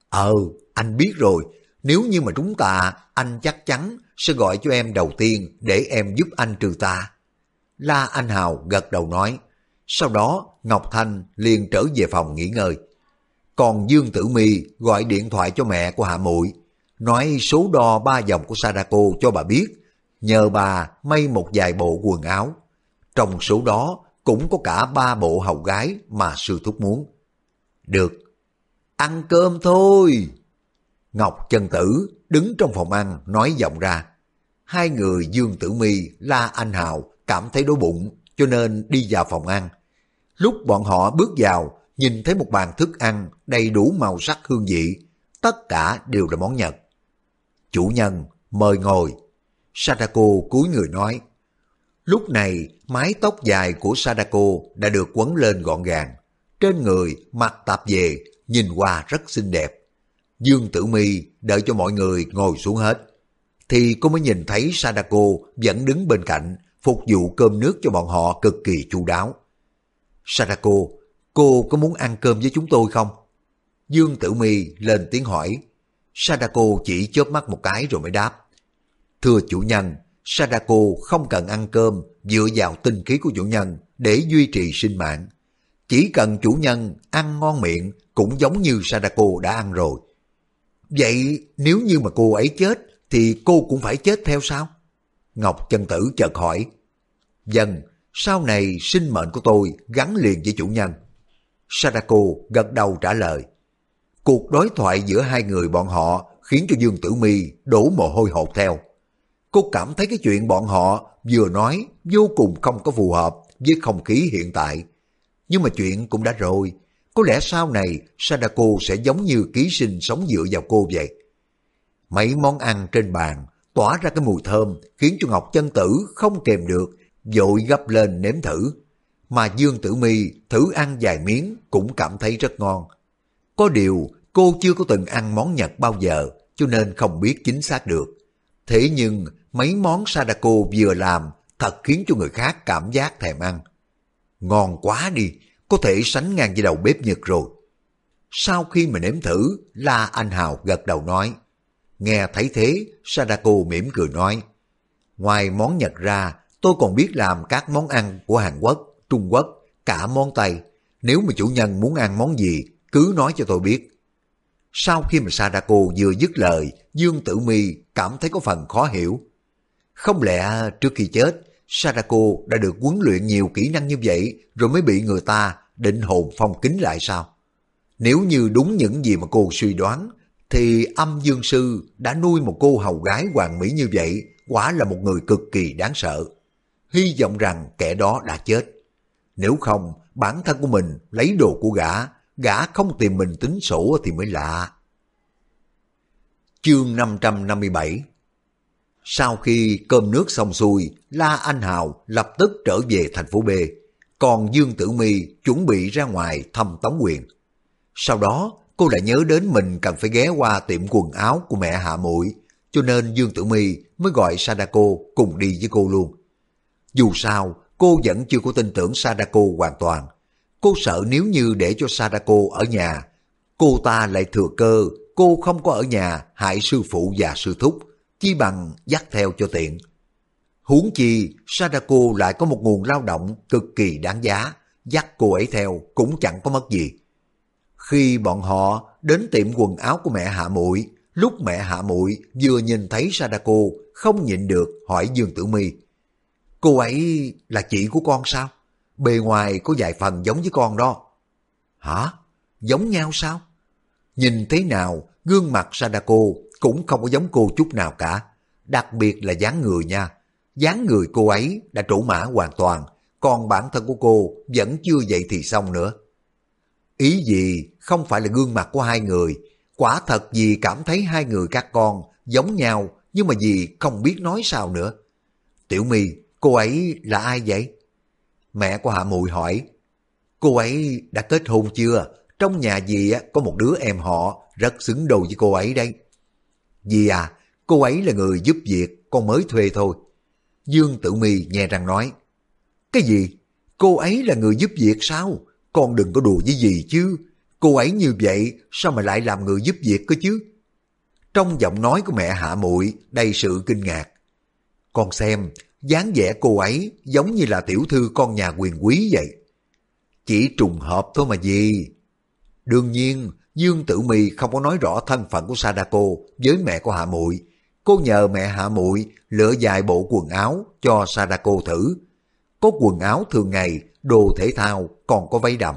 Ờ, anh biết rồi, nếu như mà chúng ta, anh chắc chắn sẽ gọi cho em đầu tiên để em giúp anh trừ ta. La Anh Hào gật đầu nói. Sau đó Ngọc Thanh liền trở về phòng nghỉ ngơi. Còn Dương Tử Mi gọi điện thoại cho mẹ của Hạ Muội. nói số đo ba dòng của Sadako cho bà biết, nhờ bà may một vài bộ quần áo. Trong số đó cũng có cả ba bộ hầu gái mà sư thúc muốn. Được, ăn cơm thôi. Ngọc chân tử đứng trong phòng ăn nói giọng ra. Hai người Dương Tử Mi, La Anh Hào cảm thấy đói bụng cho nên đi vào phòng ăn. Lúc bọn họ bước vào, nhìn thấy một bàn thức ăn đầy đủ màu sắc hương vị, tất cả đều là món Nhật. Chủ nhân, mời ngồi. Sadako cúi người nói. Lúc này, mái tóc dài của Sadako đã được quấn lên gọn gàng. Trên người mặc tạp về, nhìn qua rất xinh đẹp. Dương Tử Mi đợi cho mọi người ngồi xuống hết. Thì cô mới nhìn thấy Sadako vẫn đứng bên cạnh, phục vụ cơm nước cho bọn họ cực kỳ chu đáo. Sadako, cô có muốn ăn cơm với chúng tôi không? Dương Tử Mi lên tiếng hỏi. Sadako chỉ chớp mắt một cái rồi mới đáp. Thưa chủ nhân, Sadako không cần ăn cơm dựa vào tinh khí của chủ nhân để duy trì sinh mạng. Chỉ cần chủ nhân ăn ngon miệng cũng giống như Sadako đã ăn rồi. Vậy nếu như mà cô ấy chết thì cô cũng phải chết theo sao? Ngọc chân tử chợt hỏi. dần sau này sinh mệnh của tôi gắn liền với chủ nhân. Sadako gật đầu trả lời. Cuộc đối thoại giữa hai người bọn họ khiến cho Dương Tử Mi đổ mồ hôi hột theo. Cô cảm thấy cái chuyện bọn họ vừa nói vô cùng không có phù hợp với không khí hiện tại. Nhưng mà chuyện cũng đã rồi, có lẽ sau này Sadako sẽ giống như ký sinh sống dựa vào cô vậy. Mấy món ăn trên bàn tỏa ra cái mùi thơm khiến cho Ngọc Chân Tử không kèm được, vội gấp lên nếm thử. Mà Dương Tử Mi thử ăn vài miếng cũng cảm thấy rất ngon. Có điều cô chưa có từng ăn món Nhật bao giờ cho nên không biết chính xác được. Thế nhưng mấy món Sadako vừa làm thật khiến cho người khác cảm giác thèm ăn. Ngon quá đi, có thể sánh ngang với đầu bếp Nhật rồi. Sau khi mà nếm thử, La Anh Hào gật đầu nói. Nghe thấy thế, Sadako mỉm cười nói. Ngoài món Nhật ra, tôi còn biết làm các món ăn của Hàn Quốc, Trung Quốc, cả món Tây. Nếu mà chủ nhân muốn ăn món gì, cứ nói cho tôi biết. Sau khi mà Sadako vừa dứt lời, Dương Tử Mi cảm thấy có phần khó hiểu. Không lẽ trước khi chết, Sadako đã được huấn luyện nhiều kỹ năng như vậy rồi mới bị người ta định hồn phong kính lại sao? Nếu như đúng những gì mà cô suy đoán, thì âm dương sư đã nuôi một cô hầu gái hoàng mỹ như vậy, quả là một người cực kỳ đáng sợ. Hy vọng rằng kẻ đó đã chết. Nếu không, bản thân của mình lấy đồ của gã, gã không tìm mình tính sổ thì mới lạ. Chương 557 sau khi cơm nước xong xuôi, La Anh Hào lập tức trở về thành phố B, còn Dương Tử Mi chuẩn bị ra ngoài thăm Tống Quyền. Sau đó, cô lại nhớ đến mình cần phải ghé qua tiệm quần áo của mẹ Hạ Muội, cho nên Dương Tử Mi mới gọi Sadako cùng đi với cô luôn. Dù sao, cô vẫn chưa có tin tưởng Sadako hoàn toàn. Cô sợ nếu như để cho Sadako ở nhà, cô ta lại thừa cơ cô không có ở nhà hại sư phụ và sư thúc, chi bằng dắt theo cho tiện. Huống chi, Sadako lại có một nguồn lao động cực kỳ đáng giá, dắt cô ấy theo cũng chẳng có mất gì. Khi bọn họ đến tiệm quần áo của mẹ Hạ Muội, lúc mẹ Hạ Muội vừa nhìn thấy Sadako, không nhịn được hỏi Dương Tử Mi: "Cô ấy là chị của con sao? Bề ngoài có vài phần giống với con đó." "Hả? Giống nhau sao?" Nhìn thế nào, gương mặt Sadako cũng không có giống cô chút nào cả. Đặc biệt là dáng người nha. dáng người cô ấy đã trổ mã hoàn toàn, còn bản thân của cô vẫn chưa vậy thì xong nữa. Ý gì không phải là gương mặt của hai người, quả thật vì cảm thấy hai người các con giống nhau nhưng mà gì không biết nói sao nữa. Tiểu My, cô ấy là ai vậy? Mẹ của Hạ Mùi hỏi. Cô ấy đã kết hôn chưa? Trong nhà dì có một đứa em họ rất xứng đôi với cô ấy đây. Dì à, cô ấy là người giúp việc, con mới thuê thôi. Dương Tử Mi nghe răng nói. Cái gì? Cô ấy là người giúp việc sao? Con đừng có đùa với dì chứ. Cô ấy như vậy sao mà lại làm người giúp việc cơ chứ? Trong giọng nói của mẹ Hạ Muội đầy sự kinh ngạc. Con xem, dáng vẻ cô ấy giống như là tiểu thư con nhà quyền quý vậy. Chỉ trùng hợp thôi mà gì. Đương nhiên, Dương Tử Mi không có nói rõ thân phận của Sadako với mẹ của Hạ Muội. Cô nhờ mẹ Hạ Muội lựa vài bộ quần áo cho Sadako thử. Có quần áo thường ngày, đồ thể thao, còn có váy đầm.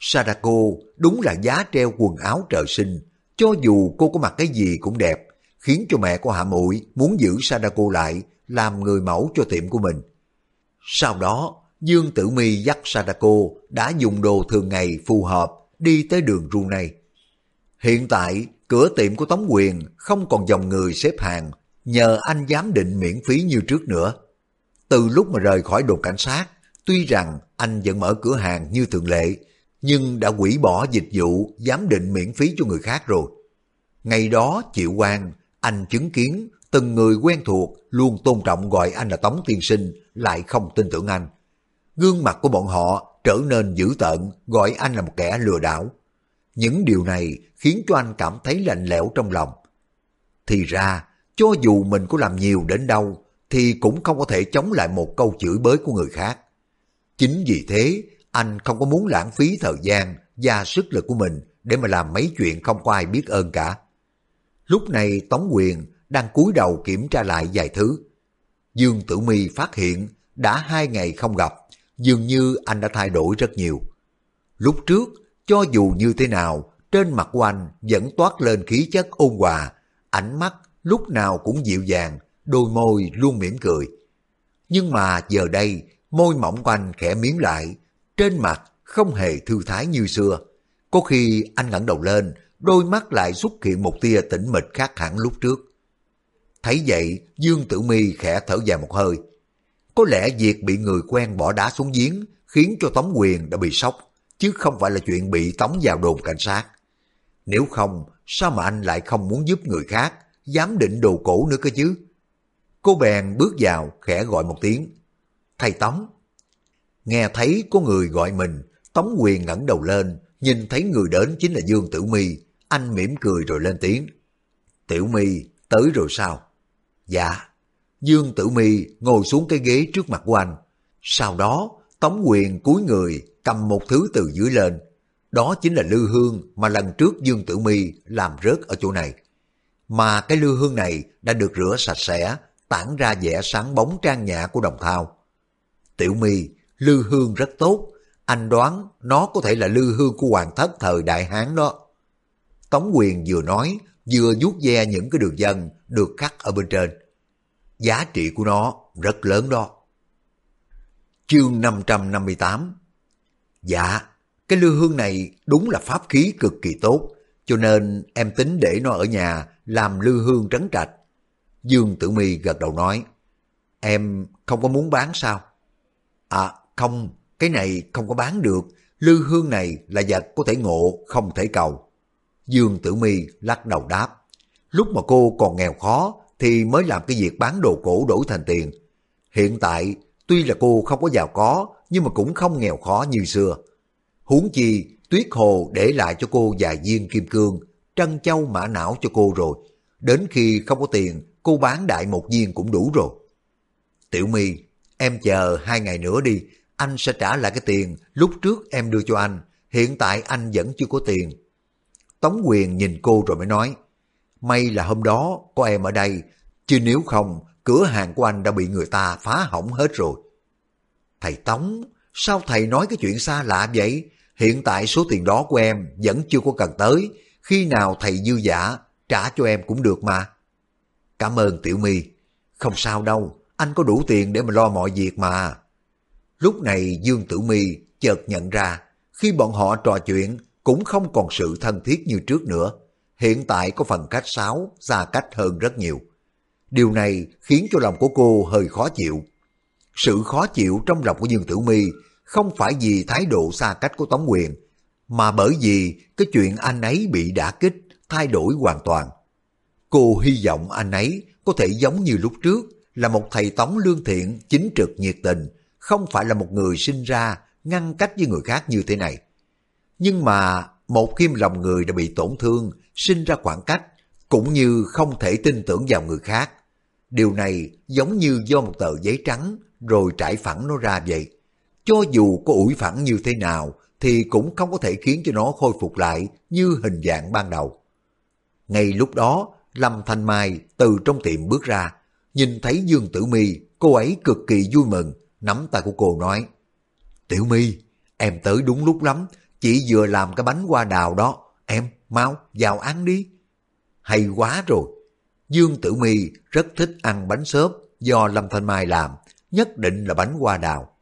Sadako đúng là giá treo quần áo trời sinh, cho dù cô có mặc cái gì cũng đẹp, khiến cho mẹ của Hạ Muội muốn giữ Sadako lại làm người mẫu cho tiệm của mình. Sau đó, Dương Tử Mi dắt Sadako đã dùng đồ thường ngày phù hợp đi tới đường ru này. Hiện tại, cửa tiệm của Tống Quyền không còn dòng người xếp hàng, nhờ anh giám định miễn phí như trước nữa. Từ lúc mà rời khỏi đồn cảnh sát, tuy rằng anh vẫn mở cửa hàng như thường lệ, nhưng đã hủy bỏ dịch vụ giám định miễn phí cho người khác rồi. Ngày đó chịu quan, anh chứng kiến từng người quen thuộc luôn tôn trọng gọi anh là Tống Tiên Sinh, lại không tin tưởng anh. Gương mặt của bọn họ trở nên dữ tợn, gọi anh là một kẻ lừa đảo. Những điều này khiến cho anh cảm thấy lạnh lẽo trong lòng. Thì ra, cho dù mình có làm nhiều đến đâu, thì cũng không có thể chống lại một câu chửi bới của người khác. Chính vì thế, anh không có muốn lãng phí thời gian và sức lực của mình để mà làm mấy chuyện không có ai biết ơn cả. Lúc này Tống Quyền đang cúi đầu kiểm tra lại vài thứ. Dương Tử Mi phát hiện đã hai ngày không gặp, dường như anh đã thay đổi rất nhiều. Lúc trước, cho dù như thế nào, trên mặt của anh vẫn toát lên khí chất ôn hòa, ánh mắt lúc nào cũng dịu dàng, đôi môi luôn mỉm cười. Nhưng mà giờ đây, môi mỏng của anh khẽ miếng lại, trên mặt không hề thư thái như xưa. Có khi anh ngẩng đầu lên, đôi mắt lại xuất hiện một tia tĩnh mịch khác hẳn lúc trước. Thấy vậy, Dương Tử Mi khẽ thở dài một hơi. Có lẽ việc bị người quen bỏ đá xuống giếng khiến cho Tống Quyền đã bị sốc, chứ không phải là chuyện bị tống vào đồn cảnh sát. Nếu không, sao mà anh lại không muốn giúp người khác, dám định đồ cổ nữa cơ chứ? Cô bèn bước vào, khẽ gọi một tiếng. Thầy Tống. Nghe thấy có người gọi mình, Tống Quyền ngẩng đầu lên, nhìn thấy người đến chính là Dương Tử Mi, anh mỉm cười rồi lên tiếng. Tiểu Mi, tới rồi sao? Dạ. Dương Tử Mi ngồi xuống cái ghế trước mặt của anh. Sau đó, Tống Quyền cúi người cầm một thứ từ dưới lên. Đó chính là lư hương mà lần trước Dương Tử Mi làm rớt ở chỗ này. Mà cái lư hương này đã được rửa sạch sẽ, tản ra vẻ sáng bóng trang nhã của đồng thao. Tiểu Mi, lư hương rất tốt, anh đoán nó có thể là lư hương của hoàng thất thời Đại Hán đó. Tống Quyền vừa nói, vừa vuốt ve những cái đường dân được khắc ở bên trên. Giá trị của nó rất lớn đó. Chương 558 Dạ, cái lư hương này đúng là pháp khí cực kỳ tốt, cho nên em tính để nó ở nhà làm lư hương trấn trạch. Dương Tử Mi gật đầu nói, em không có muốn bán sao? À, không, cái này không có bán được, lư hương này là vật có thể ngộ, không thể cầu. Dương Tử Mi lắc đầu đáp, lúc mà cô còn nghèo khó thì mới làm cái việc bán đồ cổ đổi thành tiền. Hiện tại, tuy là cô không có giàu có, nhưng mà cũng không nghèo khó như xưa. Huống chi, Tuyết Hồ để lại cho cô vài viên kim cương, trân châu mã não cho cô rồi. Đến khi không có tiền, cô bán đại một viên cũng đủ rồi. Tiểu My, em chờ hai ngày nữa đi, anh sẽ trả lại cái tiền lúc trước em đưa cho anh. Hiện tại anh vẫn chưa có tiền. Tống Quyền nhìn cô rồi mới nói, May là hôm đó có em ở đây, chứ nếu không, cửa hàng của anh đã bị người ta phá hỏng hết rồi. Thầy Tống, sao thầy nói cái chuyện xa lạ vậy? Hiện tại số tiền đó của em vẫn chưa có cần tới, khi nào thầy dư giả, trả cho em cũng được mà. Cảm ơn Tiểu My, không sao đâu, anh có đủ tiền để mà lo mọi việc mà. Lúc này Dương Tử My chợt nhận ra, khi bọn họ trò chuyện cũng không còn sự thân thiết như trước nữa hiện tại có phần cách sáo, xa cách hơn rất nhiều. Điều này khiến cho lòng của cô hơi khó chịu. Sự khó chịu trong lòng của Dương Tử Mi không phải vì thái độ xa cách của Tống Quyền, mà bởi vì cái chuyện anh ấy bị đả kích, thay đổi hoàn toàn. Cô hy vọng anh ấy có thể giống như lúc trước, là một thầy tống lương thiện, chính trực nhiệt tình, không phải là một người sinh ra ngăn cách với người khác như thế này. Nhưng mà một khi lòng người đã bị tổn thương, sinh ra khoảng cách, cũng như không thể tin tưởng vào người khác. Điều này giống như do một tờ giấy trắng rồi trải phẳng nó ra vậy. Cho dù có ủi phẳng như thế nào, thì cũng không có thể khiến cho nó khôi phục lại như hình dạng ban đầu. Ngay lúc đó, Lâm Thanh Mai từ trong tiệm bước ra, nhìn thấy Dương Tử Mi, cô ấy cực kỳ vui mừng, nắm tay của cô nói, Tiểu My, em tới đúng lúc lắm, chỉ vừa làm cái bánh hoa đào đó, em mau vào ăn đi. Hay quá rồi, Dương Tử My rất thích ăn bánh xốp do Lâm Thanh Mai làm, nhất định là bánh hoa đào.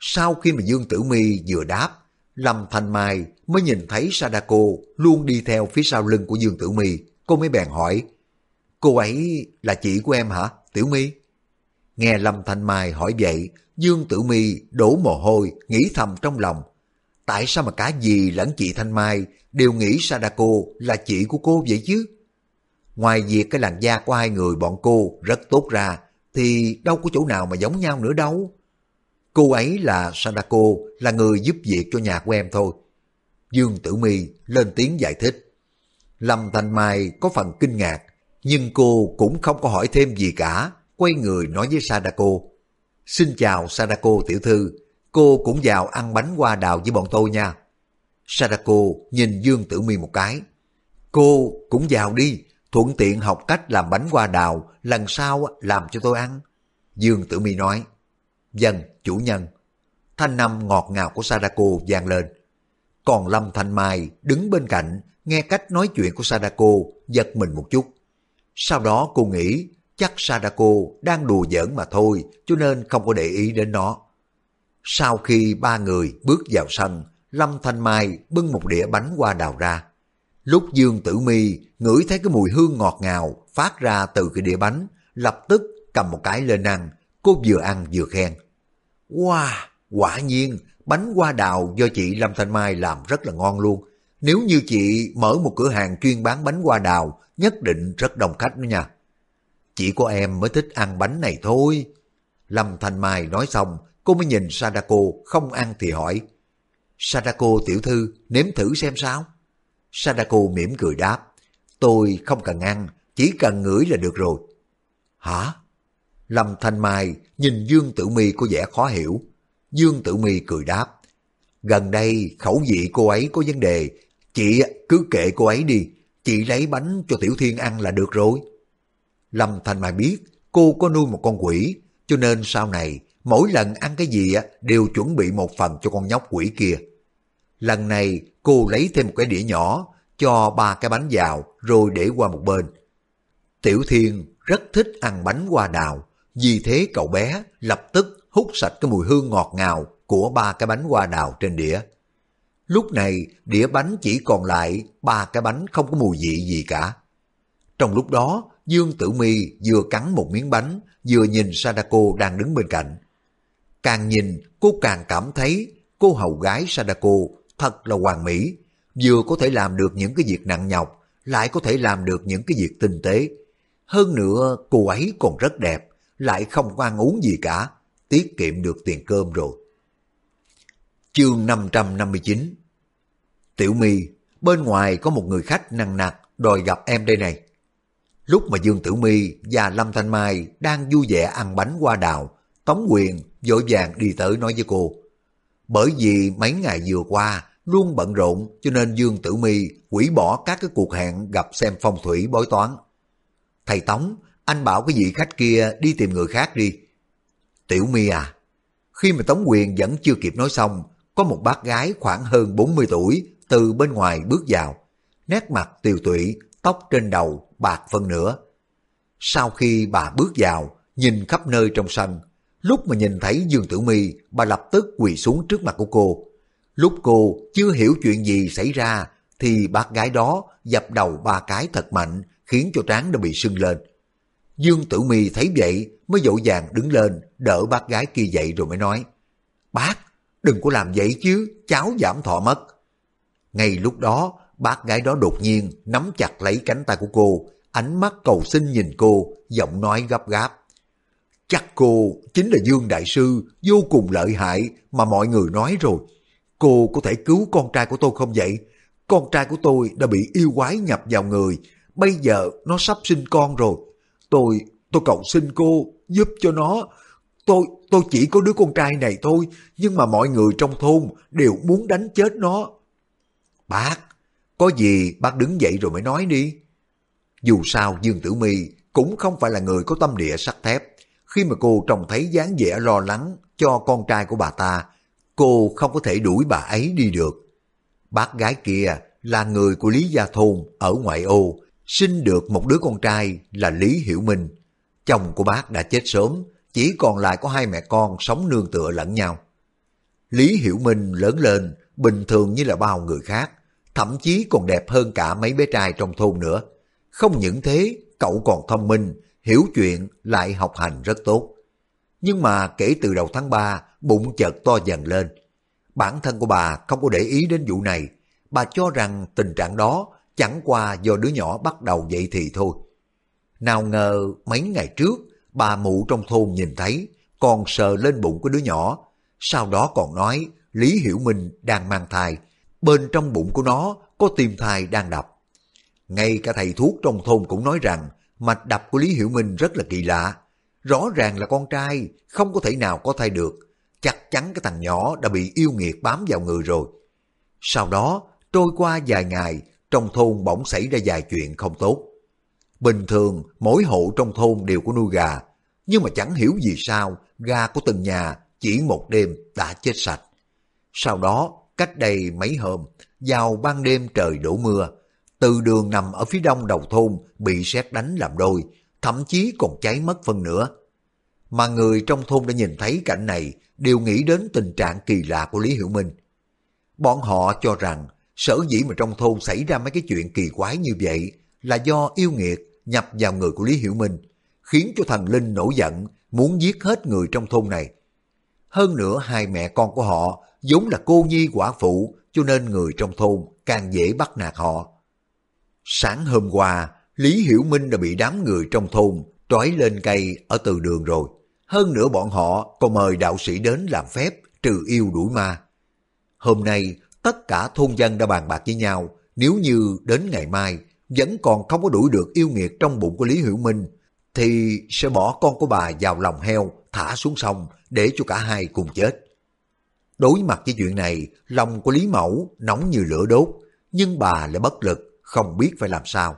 Sau khi mà Dương Tử My vừa đáp, Lâm Thanh Mai mới nhìn thấy Sadako luôn đi theo phía sau lưng của Dương Tử My, cô mới bèn hỏi, cô ấy là chị của em hả, Tiểu My? Nghe Lâm Thanh Mai hỏi vậy, Dương Tử My đổ mồ hôi, nghĩ thầm trong lòng. Tại sao mà cả dì lẫn chị Thanh Mai đều nghĩ Sadako là chị của cô vậy chứ? Ngoài việc cái làn da của hai người bọn cô rất tốt ra, thì đâu có chỗ nào mà giống nhau nữa đâu. Cô ấy là Sadako, là người giúp việc cho nhà của em thôi. Dương Tử My lên tiếng giải thích. Lâm Thanh Mai có phần kinh ngạc, nhưng cô cũng không có hỏi thêm gì cả, quay người nói với Sadako. Xin chào Sadako tiểu thư, cô cũng vào ăn bánh hoa đào với bọn tôi nha. Sadako nhìn Dương Tử My một cái. Cô cũng vào đi, thuận tiện học cách làm bánh hoa đào, lần sau làm cho tôi ăn. Dương Tử Mi nói, Dân, chủ nhân. Thanh năm ngọt ngào của Sadako vang lên. Còn Lâm Thanh Mai đứng bên cạnh, nghe cách nói chuyện của Sadako, giật mình một chút. Sau đó cô nghĩ chắc Sadako đang đùa giỡn mà thôi, cho nên không có để ý đến nó. Sau khi ba người bước vào sân, Lâm Thanh Mai bưng một đĩa bánh hoa đào ra. Lúc Dương Tử Mi ngửi thấy cái mùi hương ngọt ngào phát ra từ cái đĩa bánh, lập tức cầm một cái lên ăn, cô vừa ăn vừa khen. Wow, quả nhiên, bánh hoa đào do chị Lâm Thanh Mai làm rất là ngon luôn. Nếu như chị mở một cửa hàng chuyên bán bánh hoa đào, nhất định rất đông khách nữa nha. Chỉ có em mới thích ăn bánh này thôi. Lâm Thanh Mai nói xong, cô mới nhìn Sadako không ăn thì hỏi. Sadako tiểu thư, nếm thử xem sao? Sadako mỉm cười đáp. Tôi không cần ăn, chỉ cần ngửi là được rồi. Hả? Lâm Thanh Mai nhìn Dương Tử Mi có vẻ khó hiểu. Dương Tử Mi cười đáp. Gần đây khẩu vị cô ấy có vấn đề, chị cứ kệ cô ấy đi, chị lấy bánh cho Tiểu Thiên ăn là được rồi. Lâm Thanh Mai biết cô có nuôi một con quỷ, cho nên sau này mỗi lần ăn cái gì đều chuẩn bị một phần cho con nhóc quỷ kia. Lần này cô lấy thêm một cái đĩa nhỏ, cho ba cái bánh vào rồi để qua một bên. Tiểu Thiên rất thích ăn bánh hoa đào, vì thế cậu bé lập tức hút sạch cái mùi hương ngọt ngào của ba cái bánh hoa đào trên đĩa. Lúc này đĩa bánh chỉ còn lại ba cái bánh không có mùi vị gì cả. Trong lúc đó, Dương Tử Mi vừa cắn một miếng bánh, vừa nhìn Sadako đang đứng bên cạnh. Càng nhìn, cô càng cảm thấy cô hầu gái Sadako thật là hoàn mỹ, vừa có thể làm được những cái việc nặng nhọc, lại có thể làm được những cái việc tinh tế. Hơn nữa, cô ấy còn rất đẹp, lại không có ăn uống gì cả, tiết kiệm được tiền cơm rồi. Chương 559 Tiểu My, bên ngoài có một người khách năng nặc đòi gặp em đây này. Lúc mà Dương Tử My và Lâm Thanh Mai đang vui vẻ ăn bánh hoa đào, Tống Quyền vội vàng đi tới nói với cô. Bởi vì mấy ngày vừa qua, luôn bận rộn cho nên Dương Tử Mi hủy bỏ các cái cuộc hẹn gặp xem phong thủy bói toán. Thầy Tống, anh bảo cái vị khách kia đi tìm người khác đi. Tiểu Mi à, khi mà Tống Quyền vẫn chưa kịp nói xong, có một bác gái khoảng hơn 40 tuổi từ bên ngoài bước vào. Nét mặt tiều tụy, tóc trên đầu bạc phân nửa. Sau khi bà bước vào, nhìn khắp nơi trong sân, lúc mà nhìn thấy Dương Tử Mi, bà lập tức quỳ xuống trước mặt của cô, Lúc cô chưa hiểu chuyện gì xảy ra thì bác gái đó dập đầu ba cái thật mạnh khiến cho trán đã bị sưng lên. Dương Tử Mi thấy vậy mới dội vàng đứng lên đỡ bác gái kia dậy rồi mới nói Bác, đừng có làm vậy chứ, cháu giảm thọ mất. Ngay lúc đó, bác gái đó đột nhiên nắm chặt lấy cánh tay của cô, ánh mắt cầu xin nhìn cô, giọng nói gấp gáp. Chắc cô chính là Dương Đại Sư, vô cùng lợi hại mà mọi người nói rồi. Cô có thể cứu con trai của tôi không vậy? Con trai của tôi đã bị yêu quái nhập vào người. Bây giờ nó sắp sinh con rồi. Tôi, tôi cầu xin cô giúp cho nó. tôi, tôi chỉ có đứa con trai này thôi, nhưng mà mọi người trong thôn đều muốn đánh chết nó. Bác, có gì bác đứng dậy rồi mới nói đi. Dù sao Dương Tử My cũng không phải là người có tâm địa sắt thép. Khi mà cô trông thấy dáng vẻ lo lắng cho con trai của bà ta, cô không có thể đuổi bà ấy đi được. Bác gái kia là người của Lý Gia Thôn ở ngoại ô, sinh được một đứa con trai là Lý Hiểu Minh. Chồng của bác đã chết sớm, chỉ còn lại có hai mẹ con sống nương tựa lẫn nhau. Lý Hiểu Minh lớn lên, bình thường như là bao người khác, thậm chí còn đẹp hơn cả mấy bé trai trong thôn nữa. Không những thế, cậu còn thông minh, hiểu chuyện, lại học hành rất tốt. Nhưng mà kể từ đầu tháng 3, bụng chợt to dần lên. Bản thân của bà không có để ý đến vụ này, bà cho rằng tình trạng đó chẳng qua do đứa nhỏ bắt đầu dậy thì thôi. Nào ngờ mấy ngày trước, bà mụ trong thôn nhìn thấy, còn sờ lên bụng của đứa nhỏ, sau đó còn nói Lý Hiểu Minh đang mang thai, bên trong bụng của nó có tim thai đang đập. Ngay cả thầy thuốc trong thôn cũng nói rằng mạch đập của Lý Hiểu Minh rất là kỳ lạ. Rõ ràng là con trai, không có thể nào có thai được. Chắc chắn cái thằng nhỏ đã bị yêu nghiệt bám vào người rồi. Sau đó, trôi qua vài ngày, trong thôn bỗng xảy ra vài chuyện không tốt. Bình thường, mỗi hộ trong thôn đều có nuôi gà, nhưng mà chẳng hiểu vì sao gà của từng nhà chỉ một đêm đã chết sạch. Sau đó, cách đây mấy hôm, vào ban đêm trời đổ mưa, từ đường nằm ở phía đông đầu thôn bị sét đánh làm đôi, thậm chí còn cháy mất phân nữa. Mà người trong thôn đã nhìn thấy cảnh này đều nghĩ đến tình trạng kỳ lạ của Lý Hiểu Minh. Bọn họ cho rằng sở dĩ mà trong thôn xảy ra mấy cái chuyện kỳ quái như vậy là do yêu nghiệt nhập vào người của Lý Hiểu Minh, khiến cho thần Linh nổi giận, muốn giết hết người trong thôn này. Hơn nữa hai mẹ con của họ vốn là cô nhi quả phụ, cho nên người trong thôn càng dễ bắt nạt họ. Sáng hôm qua, Lý Hiểu Minh đã bị đám người trong thôn trói lên cây ở từ đường rồi. Hơn nữa bọn họ còn mời đạo sĩ đến làm phép trừ yêu đuổi ma. Hôm nay, tất cả thôn dân đã bàn bạc với nhau, nếu như đến ngày mai vẫn còn không có đuổi được yêu nghiệt trong bụng của Lý Hiểu Minh, thì sẽ bỏ con của bà vào lòng heo, thả xuống sông để cho cả hai cùng chết. Đối mặt với chuyện này, lòng của Lý Mẫu nóng như lửa đốt, nhưng bà lại bất lực, không biết phải làm sao.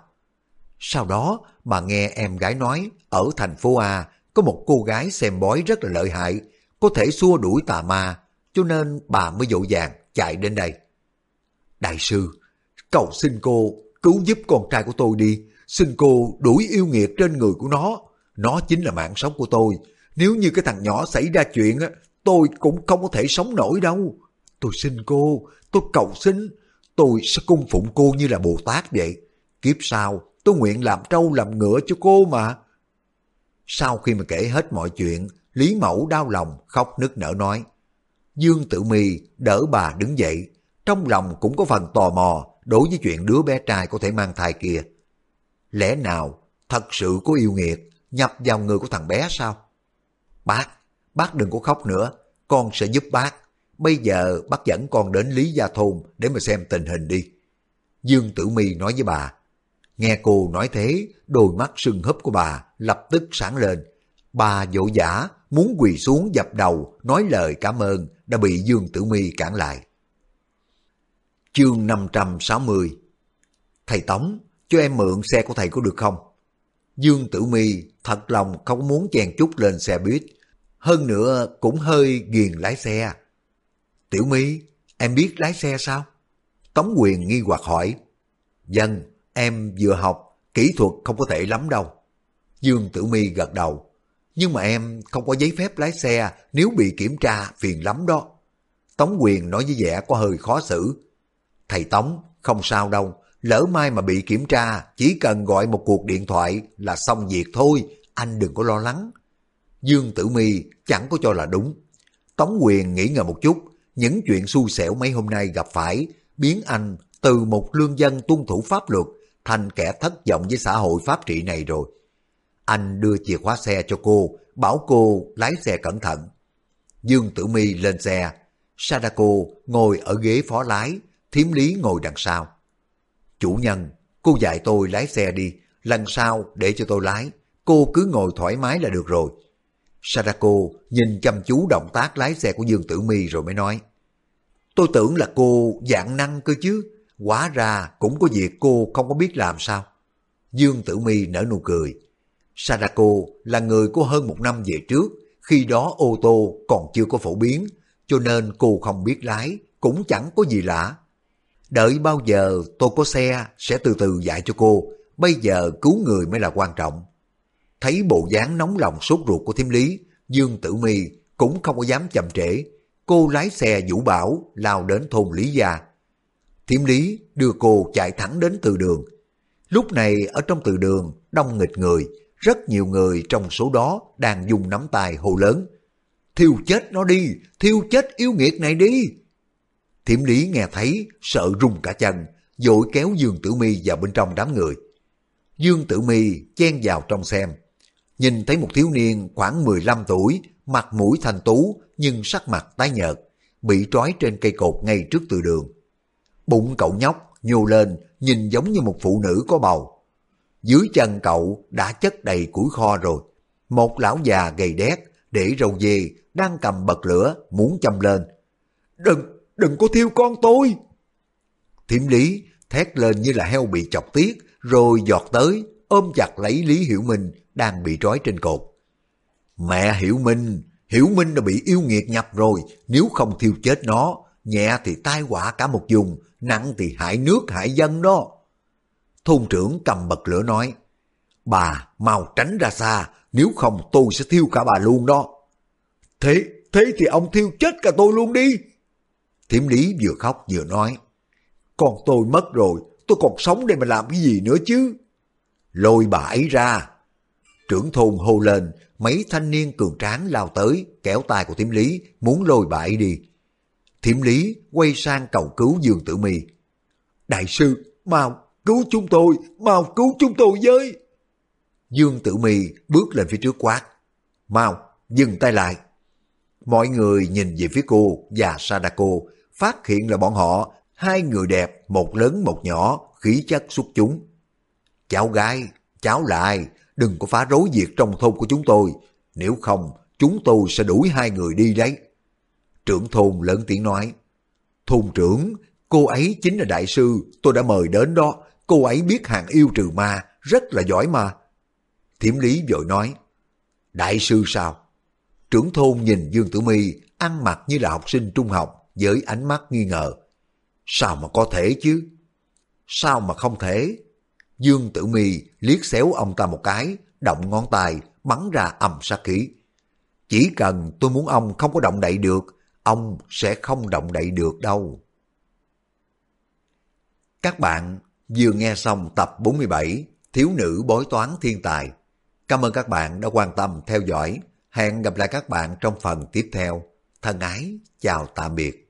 Sau đó, bà nghe em gái nói, ở thành phố A có một cô gái xem bói rất là lợi hại, có thể xua đuổi tà ma, cho nên bà mới dỗ dàng chạy đến đây. Đại sư, cầu xin cô cứu giúp con trai của tôi đi, xin cô đuổi yêu nghiệt trên người của nó. Nó chính là mạng sống của tôi. Nếu như cái thằng nhỏ xảy ra chuyện, tôi cũng không có thể sống nổi đâu. Tôi xin cô, tôi cầu xin, tôi sẽ cung phụng cô như là Bồ Tát vậy. Kiếp sau, tôi nguyện làm trâu làm ngựa cho cô mà. Sau khi mà kể hết mọi chuyện, Lý Mẫu đau lòng khóc nức nở nói. Dương Tử Mi đỡ bà đứng dậy, trong lòng cũng có phần tò mò đối với chuyện đứa bé trai có thể mang thai kia. Lẽ nào thật sự có yêu nghiệt nhập vào người của thằng bé sao? Bác, bác đừng có khóc nữa, con sẽ giúp bác. Bây giờ bác dẫn con đến Lý Gia Thôn để mà xem tình hình đi. Dương Tử Mi nói với bà. Nghe cô nói thế, đôi mắt sưng húp của bà lập tức sáng lên. Bà dỗ dã muốn quỳ xuống dập đầu nói lời cảm ơn đã bị Dương Tử Mi cản lại. Chương 560 Thầy Tống, cho em mượn xe của thầy có được không? Dương Tử Mi thật lòng không muốn chèn chút lên xe buýt, hơn nữa cũng hơi ghiền lái xe. Tiểu My, em biết lái xe sao? Tống Quyền nghi hoặc hỏi. Dân, em vừa học, kỹ thuật không có thể lắm đâu. Dương Tử My gật đầu. Nhưng mà em không có giấy phép lái xe nếu bị kiểm tra phiền lắm đó. Tống Quyền nói với vẻ có hơi khó xử. Thầy Tống, không sao đâu, lỡ mai mà bị kiểm tra, chỉ cần gọi một cuộc điện thoại là xong việc thôi, anh đừng có lo lắng. Dương Tử Mi chẳng có cho là đúng. Tống Quyền nghĩ ngờ một chút, những chuyện xui xẻo mấy hôm nay gặp phải, biến anh từ một lương dân tuân thủ pháp luật thành kẻ thất vọng với xã hội pháp trị này rồi. Anh đưa chìa khóa xe cho cô, bảo cô lái xe cẩn thận. Dương Tử Mi lên xe, Sadako ngồi ở ghế phó lái, thiếm lý ngồi đằng sau. Chủ nhân, cô dạy tôi lái xe đi, lần sau để cho tôi lái, cô cứ ngồi thoải mái là được rồi. Sadako nhìn chăm chú động tác lái xe của Dương Tử Mi rồi mới nói. Tôi tưởng là cô dạng năng cơ chứ, Quá ra cũng có việc cô không có biết làm sao. Dương Tử Mi nở nụ cười. Sadako là người của hơn một năm về trước, khi đó ô tô còn chưa có phổ biến, cho nên cô không biết lái, cũng chẳng có gì lạ. Đợi bao giờ tôi có xe sẽ từ từ dạy cho cô, bây giờ cứu người mới là quan trọng. Thấy bộ dáng nóng lòng sốt ruột của thiếm lý, Dương Tử Mi cũng không có dám chậm trễ. Cô lái xe vũ bảo lao đến thôn Lý Gia. Thiểm lý đưa cô chạy thẳng đến từ đường. Lúc này ở trong từ đường đông nghịch người, rất nhiều người trong số đó đang dùng nắm tay hô lớn. Thiêu chết nó đi, thiêu chết yêu nghiệt này đi. Thiểm lý nghe thấy, sợ rung cả chân, dội kéo Dương Tử Mi vào bên trong đám người. Dương Tử Mi chen vào trong xem. Nhìn thấy một thiếu niên khoảng 15 tuổi, mặt mũi thành tú nhưng sắc mặt tái nhợt, bị trói trên cây cột ngay trước từ đường. Bụng cậu nhóc nhô lên nhìn giống như một phụ nữ có bầu. Dưới chân cậu đã chất đầy củi kho rồi. Một lão già gầy đét để râu dê đang cầm bật lửa muốn châm lên. Đừng, đừng có thiêu con tôi! Thiểm lý thét lên như là heo bị chọc tiết rồi giọt tới ôm chặt lấy Lý Hiểu Minh đang bị trói trên cột. Mẹ Hiểu Minh, Hiểu Minh đã bị yêu nghiệt nhập rồi, nếu không thiêu chết nó, nhẹ thì tai họa cả một vùng, nặng thì hại nước hại dân đó. Thôn trưởng cầm bật lửa nói, bà mau tránh ra xa, nếu không tôi sẽ thiêu cả bà luôn đó. Thế, thế thì ông thiêu chết cả tôi luôn đi. Thiểm lý vừa khóc vừa nói, con tôi mất rồi, tôi còn sống để mà làm cái gì nữa chứ? Lôi bà ấy ra. Trưởng thôn hô lên, mấy thanh niên cường tráng lao tới, kéo tay của thiểm lý, muốn lôi bà ấy đi. Thiểm lý quay sang cầu cứu Dương Tử Mi. Đại sư, mau cứu chúng tôi, mau cứu chúng tôi với. Dương Tử Mi bước lên phía trước quát. Mau, dừng tay lại. Mọi người nhìn về phía cô và Sadako, phát hiện là bọn họ, hai người đẹp, một lớn một nhỏ, khí chất xuất chúng. Cháu gái, cháu lại, đừng có phá rối việc trong thôn của chúng tôi, nếu không chúng tôi sẽ đuổi hai người đi đấy. Trưởng thôn lớn tiếng nói, Thôn trưởng, cô ấy chính là đại sư, tôi đã mời đến đó, cô ấy biết hàng yêu trừ ma, rất là giỏi mà. Thiểm lý vội nói, đại sư sao? Trưởng thôn nhìn Dương Tử Mi ăn mặc như là học sinh trung học với ánh mắt nghi ngờ. Sao mà có thể chứ? Sao mà không thể? Dương Tử Mi liếc xéo ông ta một cái, động ngón tay, bắn ra ầm sát khí. Chỉ cần tôi muốn ông không có động đậy được, ông sẽ không động đậy được đâu. Các bạn vừa nghe xong tập 47 Thiếu nữ bói toán thiên tài. Cảm ơn các bạn đã quan tâm theo dõi. Hẹn gặp lại các bạn trong phần tiếp theo. Thân ái, chào tạm biệt.